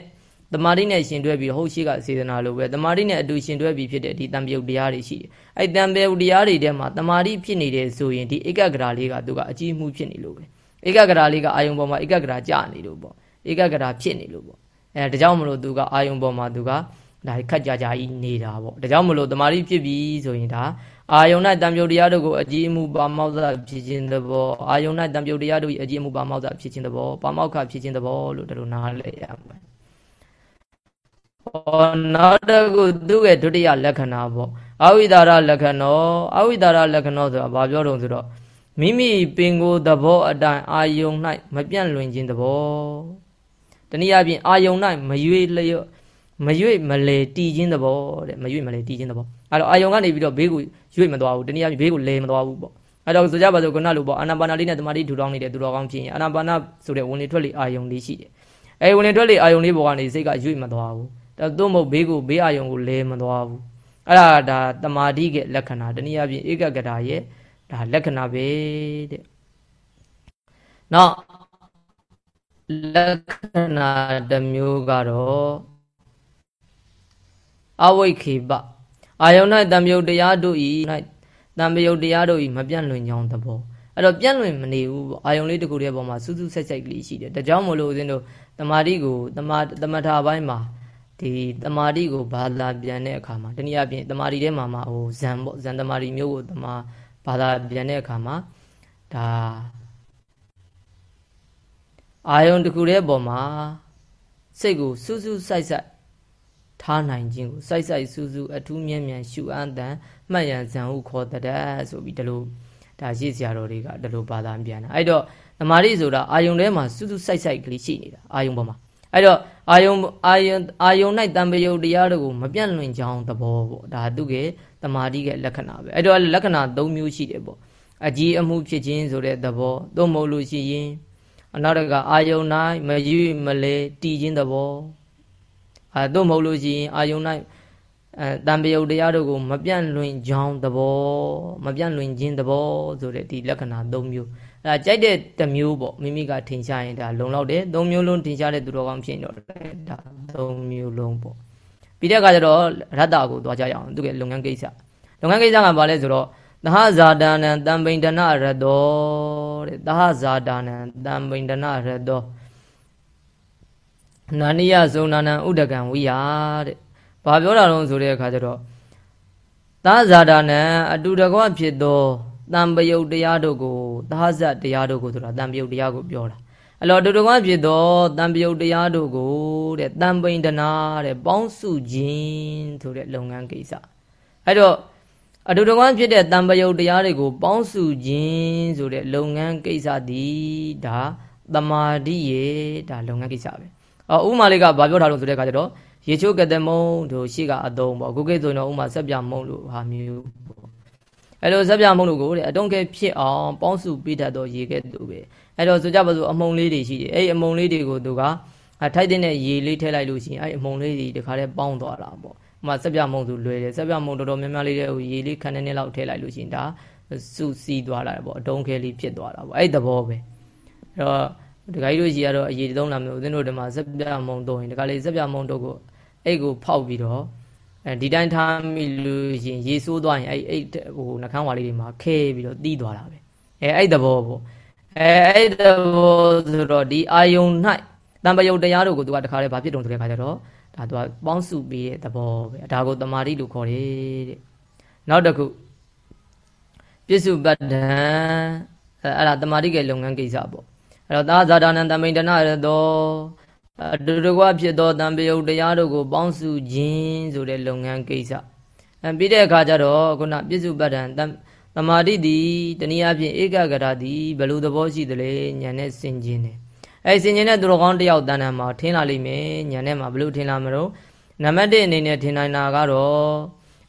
တမာတိနဲ့ရှင်တွဲပြီးဟုတ်ရှိကစေတနာလိုပဲတမာတိနဲ့အတူရှင်တွဲပြီးဖြစ်တဲ့ဒီတံပယုတ်တရားတွေရှိတယ်အဲ့တံပယုတ်တရားတွေထဲမှာတမာတိဖြစ်နေတယ်ဆိုရင်ဒီဧကဂရာလေးကသူကအကြည့်မှုဖြစ်နေလို့ပဲဧကဂရာလေးကအာယုံပေါ်မှာဧကဂရာကြာနေလို့ပေါ့ဧကဂရာဖြစ်နေလို့ပေါ့အဲဒါကြောင့်မလို့သူကအာယုံပေါ်မှာသူကဒါခက်ကြကြကြီးနေတာပေါ့ဒါကြောင့်မလို့တမာတိဖြစ်ပြီဆိုရင်ဒါအာယုံ၌တံပြုတ်တရားတို့ကိုအကြည်အမှုပါမောက်စာဖြစ်ခြင်းသဘောအာယုံ၌တံပြုတ်တရားတို့၏အကြည်အမှုပါမောက်စာဖြစ်ခြင်းသဘောပါမောက်ခဖြစ်ခြင်းသဘောလို့တို့နားလည်ရမယ်။ ဟောနောက်တစ်ခုသူ့ရဲ့ဒုတိယလက္ခဏာပေါ့အဝိဒါရလက္ခဏောအဝိဒါရလက္ခဏောဆိုတာဘာပြောတော့ဆိုတော့မိမိပင်ကိုယ်သဘောအတိုင်းအာယုံ၌မပြန့်လွင်ခြင်းသဘောတနည်းအားဖြင့်အာယုံ၌မရွေလျော့မရွေ့မလဲတီးခြင်းသဘောတဲ့မရွေ့မလဲတီးခြင်းသဘောအဲ့တော့အာယုံကနေပြီးတော့ဘေးကိုရွေ့မသွားဘူးတနည်းအားဖြင့်ဘေးကိုလဲမသွားဘူးပေါ့အဲ့တော့ဆိုကြပါစို့ခုနလိုပေါ့အာနာပါနာလေးနဲ့တမာတိထူထောင်နေတဲ့သူတော်ကောင်းဖြစ်ရင်အာနာပါနာဆိုတဲ့ဝင်လေထွက်လေအာယုံလေးရှိတယ်အဲ့ဝင်လေထွက်လေအာယုံလေးပေါ်ကနေစိတ်ကရွေ့မသွားဘူးဒါ သို့မဟုတ်ဘေးကိုဘေးအာယုံကိုလဲမသွားဘူးအဲ့ဒါဒါတမာတိကလက္ခဏာတနည်းအားဖြင့်ဧကဂတာရဲ့ဒါလက္ခဏာပဲတဲ့နောက်လက္ခဏာတစ်မျိုးကတော့အဝိခေပအာယုန်၌တံမြုပ်တရားတို့ဤ၌တံမြုပ်တရားတို့ဤမပြန့်လွင်ကြောင်းသဘောအဲ့တော့ပြန့်လွင်မနေဘူးပေါ့အာယုန်လေးတစ်ခုတည်းပေါ်မှာစူးစူးဆိုက်ဆိုက်ကလေးရှိတယ်ဒါကြောင့်မလို့ဦးဇင်းတို့တမာတိကိုတမာတမထာဘိုင်းမှာ ဒီတမာတိကိုဘာသာပြန်တဲ့အခါမှာတနည်းအားဖြင့်တမာတိထဲမှာမှာဟိုဇန်ပေါ့ဇန်တမာတိမျိုးကိုတမာဘာသာပြန်တဲ့အခါမှာဒါအာယုန်တစ်ခုတည်းပေါ်မှာစိတ်ကိုစူးစူးဆိုက်ဆိုက်ထားနိုင်ခြင်းကိုစိုက်စိုက်စူးစူးအထူးမြဲမြံရှုအပ်တန်မှတ်ရန်ဇံဟုခေါ်တဲ့ဆိုပြီးဒီလိုဒါရှိစရာတော်တွေကဒီလိုဘာသာပြန်တာအဲ့တော့သမာဓိဆိုတာအာယုန်ထဲမှာစူးစူးစိုက်စိုက်ကလေးရှိနေတာအာယုန်ပေါ်မှာအဲ့တော့ အာယုံအာယုံအာယုံ၌တံပယုတ်တရားတို့ကိုမပြန့်လွင်ကြောင်းသဘောပေါ့ဒါသူကတမာတိကလက္ခဏာပဲအဲ့တော့လက္ခဏာ၃မျိုးရှိတယ်ပေါ့အကြီးအမှုဖြစ်ခြင်းဆိုတဲ့သဘောသို့မဟုတ်လို့ရှိရင်နောက်တကအာယုံ၌မယူမလဲတည်ခြင်းသဘောအဲသို့မဟုတ်လို့ရှိရင်အာယုံ၌အဲတံပယုတ်တရားတို့ကိုမပြန့်လွင်ကြောင်းသဘောမပြန့်လွင်ခြင်းသဘောဆိုတဲ့ဒီလက္ခဏာ၃မျိုး အဲကြိုက်တဲ့တစ်မျိုးပေါ့မိမိကထင်ရှားရင်ဒါလုံလောက်တယ်၃မျိုးလုံးထင်ရှားတဲ့သူတော်ကောင်းဖြစ်နေတော့ဒါ၃မျိုးလုံးပေါ့ပြီးတဲ့အခါကျတော့ရတ္တကိုသွားကြရအောင်သူကလုပ်ငန်းကိစ္စလုပ်ငန်းကိစ္စကဘာလဲဆိုတော့သဟဇာတာနံတံပိန္ဒနာရတောတဲ့သဟဇာတာနံတံပိန္ဒနာရတောနာနိယဇုံနာနံဥဒကံဝိယတဲ့ဘာပြောတာလုံးဆိုတဲ့အခါကျတော့သဟဇာတာနံအတူတကွဖြစ်သော တံပယုတ်တရားတို့ကိုသဟဇတ်တရားတို့ကိုဆိုတာတံပယုတ်တရားကိုပြောတာအလောတူတကွဖြစ်သောတံပယုတ်တရားတို့ကိုတဲ့တံပိန္ဒနာတဲ့ပေါင်းစုခြင်းဆိုတဲ့လုပ်ငန်းကိစ္စအဲ့တော့အတူတကွဖြစ်တဲ့တံပယုတ်တရားတွေကိုပေါင်းစုခြင်းဆိုတဲ့လုပ်ငန်းကိစ္စသည်ဒါတမာတိရေဒါလုပ်ငန်းကိစ္စပဲအော်ဥမာလေးကဘာပြောထားလို့ဆိုတဲ့အခါကျတော့ရေချိုးကတဲ့မုံတို့ရှိကအတုံးပေါ့အခုကိဆိုရင်တော့ဥမာဆက်ပြမုံလို့ဟာမျိုးပေါ့ အဲ့လိုဆက်ပြမုံလို့ကိုတဲ့အတုံးကဲဖြစ်အောင်ပေါင်းစုပေးတတ်တော့ရေကဲ့သို့ပဲအဲ့တော့ဆိုကြပါစို့အမုံလေးတွေရှိတယ်အဲ့ဒီအမုံလေးတွေကိုသူကထိုက်တဲ့ရေလေးထည့်လိုက်လို့ရှိရင်အဲ့ဒီအမုံလေးတွေတခါတည်းပေါင်းသွားတာပေါ့ဥမာဆက်ပြမုံဆိုလွယ်တယ်ဆက်ပြမုံတော်တော်များများလေးတဲ့ဟိုရေလေးခန်းနေနေလောက်ထည့်လိုက်လို့ရှိရင်ဒါစုစည်းသွားတာပေါ့အတုံးခဲလေးဖြစ်သွားတာပေါ့အဲ့ဒီသဘောပဲအဲ့တော့ဒကာကြီးတို့ကြီးကတော့အရေးသုံးလာမျိုးဦးဇင်းတို့ဒီမှာဆက်ပြမုံတော့ရင်ဒကာလေးဆက်ပြမုံတော့ကိုအဲ့ကိုဖောက်ပြီးတော့ အဲဒီတိုင်းထားမိလို့ရင်ရေဆိုးသွားရင်အဲ့အဲ့ဟိုနှကန်းဝါလေးတွေမှာခဲပြီးတော့တီးသွားတာပဲအဲအဲ့သဘောပေါ့အဲအဲ့သဘောဆိုတော့ဒီအာယုံ၌တံပယုတ်တရားတို့ကိုသူကတခါလေးဘာဖြစ်တုံဆိုတဲ့ခါကျတော့ဒါသူကပေါင်းစုပြီးတဲ့သဘောပဲဒါကိုတမာတိလို့ခေါ်တယ်တဲ့နောက်တစ်ခုပြစ္စုပ္ပတံအဲအဲ့ဒါတမာတိကလုပ်ငန်းကိစ္စပေါ့အဲ့တော့သာဇာတာနံတမိန်တနာရသော အတူတကွဖြစ်သောတံပယုတ်တရားတို့ကို ပေါင်းစုခြင်းဆိုတဲ့လုပ်ငန်းကိစ္စအဲပြီးတဲ့အခါကျတော့ခုနပြစ္စုပ္ပတံသမာဓိသည်တနည်းအားဖြင့်ဧကဂရသည်ဘယ်လိုသဘောရှိသလဲညာနဲ့ဆင်ခြင်တယ်အဲဆင်ခြင်တဲ့သူတော်ကောင်းတယောက်တဏ္ဍာမှာထင်းလာလိမ့်မယ်ညာနဲ့မှာဘယ်လိုထင်းလာမလို့နံပါတ်1အနေနဲ့ထင်နိုင်တာကတော့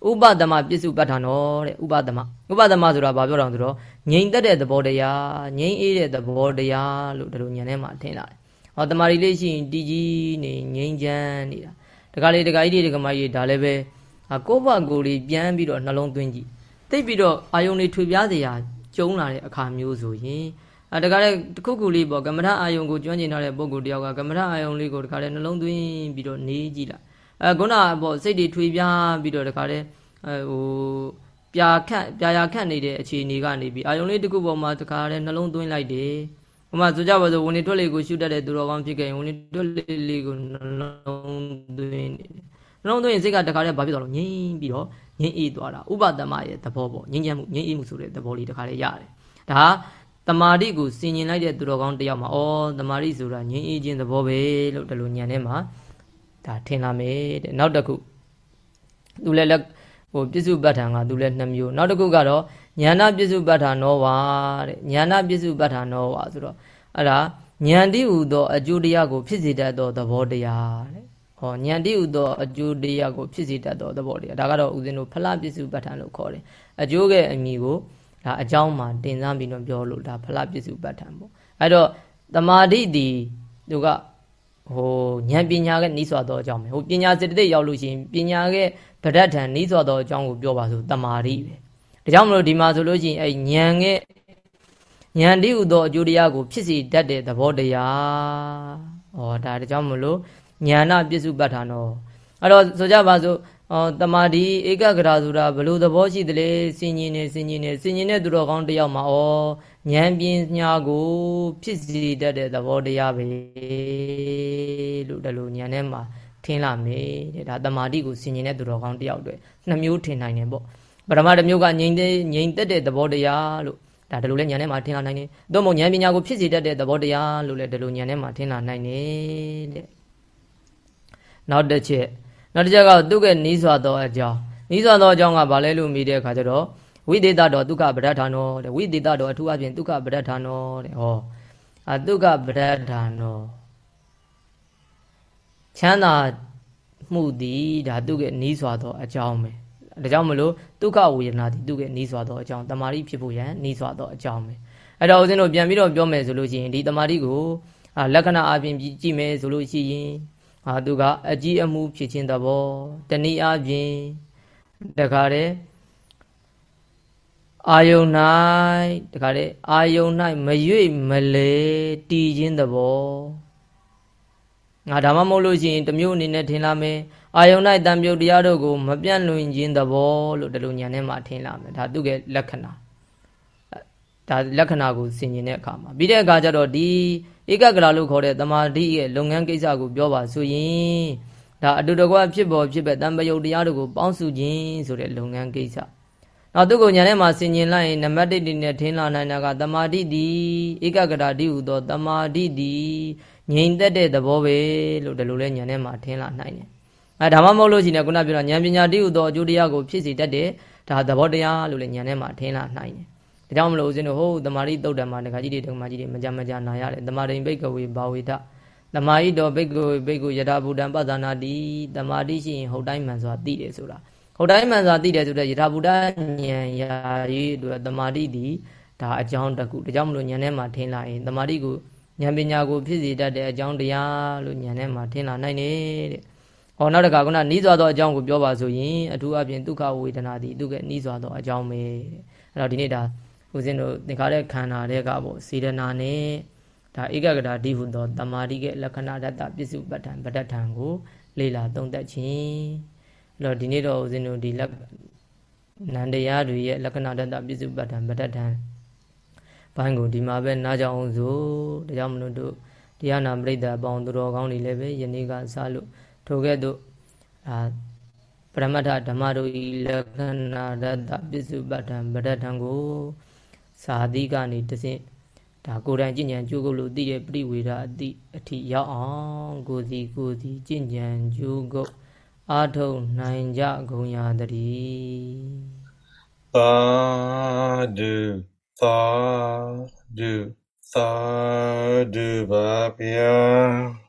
ဥပဒမပြစ္စုပ္ပတ္ထနောတဲ့ဥပဒမဥပဒမဆိုတာဘာပြောတာလဲဆိုတော့ငြိမ်သက်တဲ့သဘောတရားငြိမ်အေးတဲ့သဘောတရားလို့ဒီလိုညာထဲမှာထင်လာတယ် ဟောတမာရီလေးရှိရင်တည်ကြီးနေငြိမ်းချမ်းနေတာတခါလေတခါကြီးတွေတခါမကြီးဒါလည်းပဲကိုယ့်ဘကိုယ်လေးပြန်ပြီးတော့နှလုံးသွင်းကြည့်သိပြီးတော့အာယုန်တွေထွေပြားစရာကျုံလာတဲ့အခါမျိုးဆိုရင်အဲတခါလေတခုခုလေးပေါ့ကမ္မထအာယုန်ကိုကျွမ်းကျင်ထားတဲ့ပုဂ္ဂိုလ်တယောက်ကကမ္မထအာယုန်လေးကိုတခါလေနှလုံးသွင်းပြီးတော့နေကြည့်လိုက်အဲခုနပေါ့စိတ်တွေထွေပြားပြီးတော့တခါလေအဲဟိုပြာခန့်ပြာရခန့်နေတဲ့အခြေအနေကနေပြီးအာယုန်လေးတစ်ခုပေါ်မှာတခါလေနှလုံးသွင်းလိုက်တယ် ဥမာဆိုကြပါစို့ဝင်နေထွက်လေကိုရှုတတ်တဲ့သူတော်ကောင်းဖြစ်ခဲ့ရင်ဝင်နေထွက်လေလေးကိုနှလုံးသွင်းနေတယ်နှလုံးသွင်းရင်စိတ်ကတခါတည်းဘာဖြစ်သွားလို့ငြိမ်ပြီးတော့ငြိမ်အေးသွားတာဥပဒမရဲ့သဘောပေါ့ငြိမ်ချမ်းမှုငြိမ်အေးမှုဆိုတဲ့သဘောလေးတခါတည်းရတယ်ဒါတမာတိကိုစင်ကျင်လိုက်တဲ့သူတော်ကောင်းတယောက်မှာဩတမာတိဆိုတာငြိမ်အေးခြင်းသဘောပဲလို့ဒီလိုညံထဲမှာဒါထင်လာမယ်တဲ့နောက်တစ်ခုသူလည်းလက်ဟိုပြစ္စုပ္ပတ္ထံကသူလည်းနှစ်မျိုးနောက်တစ်ခုကတော့ ညာနာပြစ္စုပ္ပတ္ထာနောဝါတဲ့ညာနာပြစ္စုပ္ပတ္ထာနောဝါဆိုတော့အဲ့ဒါဉာဏ်တိဟူသောအကျိုးတရားကိုဖြစ်စေတတ်သောသဘောတရားတဲ့ဟောဉာဏ်တိဟူသောအကျိုးတရားကိုဖြစ်စေတတ်သောသဘောတရားဒါကတော့ဦးဇင်းတို့ဖလားပြစ္စုပ္ပတ္ထာလို့ခေါ်တယ်အကျိုးရဲ့အမည်ကိုဒါအကြောင်းမှာတင်စားပြီးတော့ပြောလို့ဒါဖလားပြစ္စုပ္ပတ္ထာပေါ့အဲ့တော့တမာတိတီသူကဟိုဉာဏ်ပညာကနှီးစွာသောအကြောင်းပဲဟိုပညာစေတသိက်ရောက်လို့ရှိရင်ပညာရဲ့ဗဒ္ဒထံနှီးစွာသောအကြောင်းကိုပြောပါဆိုတမာတိပဲ ဒါကြောင့်မလို့ဒီမှာဆိုလို့ရှိရင်အဲဉာဏ်ရဲ့ဉာဏ်တိဥသောအကျိုးတရားကိုဖြစ်စီတတ်တဲ့သဘောတရား။ဩဒါဒါကြောင့်မလို့ဉာဏပစ္စုပ္ပတ္ထံတော့အဲ့တော့ဆိုကြပါစို့အော်တမာဒီဧကဂရာဆိုတာဘလို့သဘောရှိတယ်လေစင်ញင်နေစင်ញင်နေစင်ញင်တဲ့သူတော်ကောင်းတယောက်မှာဩဉာဏ်ပညာကိုဖြစ်စီတတ်တဲ့သဘောတရားပဲလို့ဒါလို့ဉာဏ်ထဲမှာထင်လာမယ်တဲ့ဒါတမာတိကိုစင်ញင်တဲ့သူတော်ကောင်းတယောက်တွေနှစ်မျိုးထင်နိုင်တယ်ပေါ့ ပထမတစ်မျိုးကငြိမ်တဲ့ငြိမ်သက်တဲ့သဘောတရားလို့ဒါဒါလိုလဲဉာဏ်ထဲမှာထင်လာနိုင်တယ်။သို့မဟုတ်ဉာဏ်ပညာကိုဖြစ်စေတတ်တဲ့သဘောတရားလို့လဲဒါလိုဉာဏ်ထဲမှာထင်လာနိုင်တယ်တဲ့။နောက်တစ်ချက်နောက်တစ်ချက်ကသူကနီးစွာသောအကြောင်းနီးစွာသောအကြောင်းကဘာလဲလို့မိတဲ့အခါကျတော့ဝိသေတတော်ဒုက္ခပဋ္ဌာနောတဲ့ဝိသေတတော်အထူးအပြင်ဒုက္ခပဋ္ဌာနောတဲ့ဟောအဒုက္ခပဋ္ဌာနောချမ်းသာမှုသည်ဒါသူကနီးစွာသောအကြောင်းပဲ ဒါကြောင့်မလို့ဒုက္ခဝေဒနာသည်သူကနီးစွာသောအကြောင်းတမာတိဖြစ်ဖို့ရန်နီးစွာသောအကြောင်းပဲအဲ့တော့ဦးဇင်းတို့ပြန်ပြီးတော့ပြောမယ်ဆိုလို့ရှိရင်ဒီတမာတိကိုလက္ခဏာအပြင်ကြည့်မယ်ဆိုလို့ရှိရင်ဟာသူကအကြီးအမှုဖြစ်ခြင်းသဘောတနည်းအားဖြင့်တခါတည်းအာယုံ၌တခါတည်းအာယုံ၌မရွေ့မလဲတည်ခြင်းသဘောငါဒါမှမဟုတ်လို့ရှိရင်တမျိုးအနေနဲ့ထင်လာမယ် အာယုံ၌တံပြုတ်တရားတို့ကိုမပြန့်လွင်ခြင်းသဘောလို့ဒီလိုညာနဲ့မှထင်လာမယ်ဒါသူ့ရဲ့လက္ခဏာဒါလက္ခဏာကိုဆင်ခြင်တဲ့အခါမှာပြီးတဲ့အခါကျတော့ဒီဧကဂရလို့ခေါ်တဲ့တမာတိရဲ့လုပ်ငန်းကိစ္စကိုပြောပါဆိုရင်ဒါအတူတကွဖြစ်ပေါ်ဖြစ်ပဲတံပယုတ်တရားတို့ကိုပေါင်းစုခြင်းဆိုတဲ့လုပ်ငန်းကိစ္စနောက်သူကိုညာထဲမှာဆင်ခြင်လိုက်ရင်နံပါတ်1ဒီနဲ့ထင်လာနိုင်တာကတမာတိဒီဧကဂရတိဟူသောတမာတိဒီငြိမ်သက်တဲ့သဘောပဲလို့ဒီလိုလဲညာထဲမှာထင်လာနိုင်တယ် အဲဒါမှမဟုတ်လို့ရှိရင်ခုနပြောတာဉာဏ်ပညာတိဟူသောအကျိုးတရားကိုဖြစ်စေတတ်တဲ့ဒါသဘောတရားလို့လည်းဉာဏ်ထဲမှာထင်လာနိုင်တယ်ဒါကြောင့်မလို့ဦးဇင်းတို့ဟိုတမာရိတုတ်တံမှာဒကာကြီးတွေဒကာမကြီးတွေမကြမကြနာရတယ်တမာရိဘိတ်ကဝေဘာဝေဒတမာဟိတော်ဘိတ်ကဝေဘိတ်ကိုယထာဘူတံပသနာတိတမာတိရှိရင်ဟုတ်တိုင်းမှန်စွာသိတယ်ဆိုတာဟုတ်တိုင်းမှန်စွာသိတယ်ဆိုတဲ့ယထာဘူတဉာဏ်ရာရေးအတွက်တမာတိဒီဒါအကြောင်းတစ်ခုဒါကြောင့်မလို့ဉာဏ်ထဲမှာထင်လာရင်တမာတိကိုဉာဏ်ပညာကိုဖြစ်စေတတ်တဲ့အကြောင်းတရားလို့ဉာဏ်ထဲမှာထင်လာနိုင်တယ်တဲ့ ဟောနောက်တစ်ခါကနီးစွာသောအကြောင်းကိုပြောပါဆိုရင်အထူးအပြင်ဒုက္ခဝေဒနာသည်သူကနီးစွာသောအကြောင်းပဲအဲ့တော့ဒီနေ့ဒါဦးဇင်းတို့သင်္ခါရခန္ဓာတွေကပေါ့စေရနာနဲ့ဒါဧကဂတာဒီဟုသောတမာတိကလက္ခဏာတတပစ္စုပ္ပတ္ထံပဋ္ဌထံကိုလေ့လာသုံးသပ်ခြင်းအဲ့တော့ဒီနေ့တော့ဦးဇင်းတို့ဒီလက်နန္တရားတွေရဲ့လက္ခဏာတတပစ္စုပ္ပတ္ထံပဋ္ဌထံဘိုင်းကိုဒီမှာပဲနားကြအောင်စို့ဒါကြောင့်မလို့တို့တရားနာပရိသတ်အပေါင်းသူတော်ကောင်းတွေလည်းပဲယနေ့ကစလို့ ထိုကဲ့သို့အာပရမတ္ထဓမ္မတို့ဤလက္ခဏာရတ္တပစ္စုပ္ပတ္ထံပဋ္ဌထံကိုစာသီကနေတစင့်ဒါကိုယ်တိုင်ကြည်ဉဏ်ကျိုးကုလို့သိတဲ့ပြိဝေဒအတိအထိရောက်အောင်ကိုစီကိုစီကြည်ဉဏ်ကျိုးကုအာထုံနိုင်ကြဂုံရာတည်းသာဓုသာဓုသာဓုပါဗျာ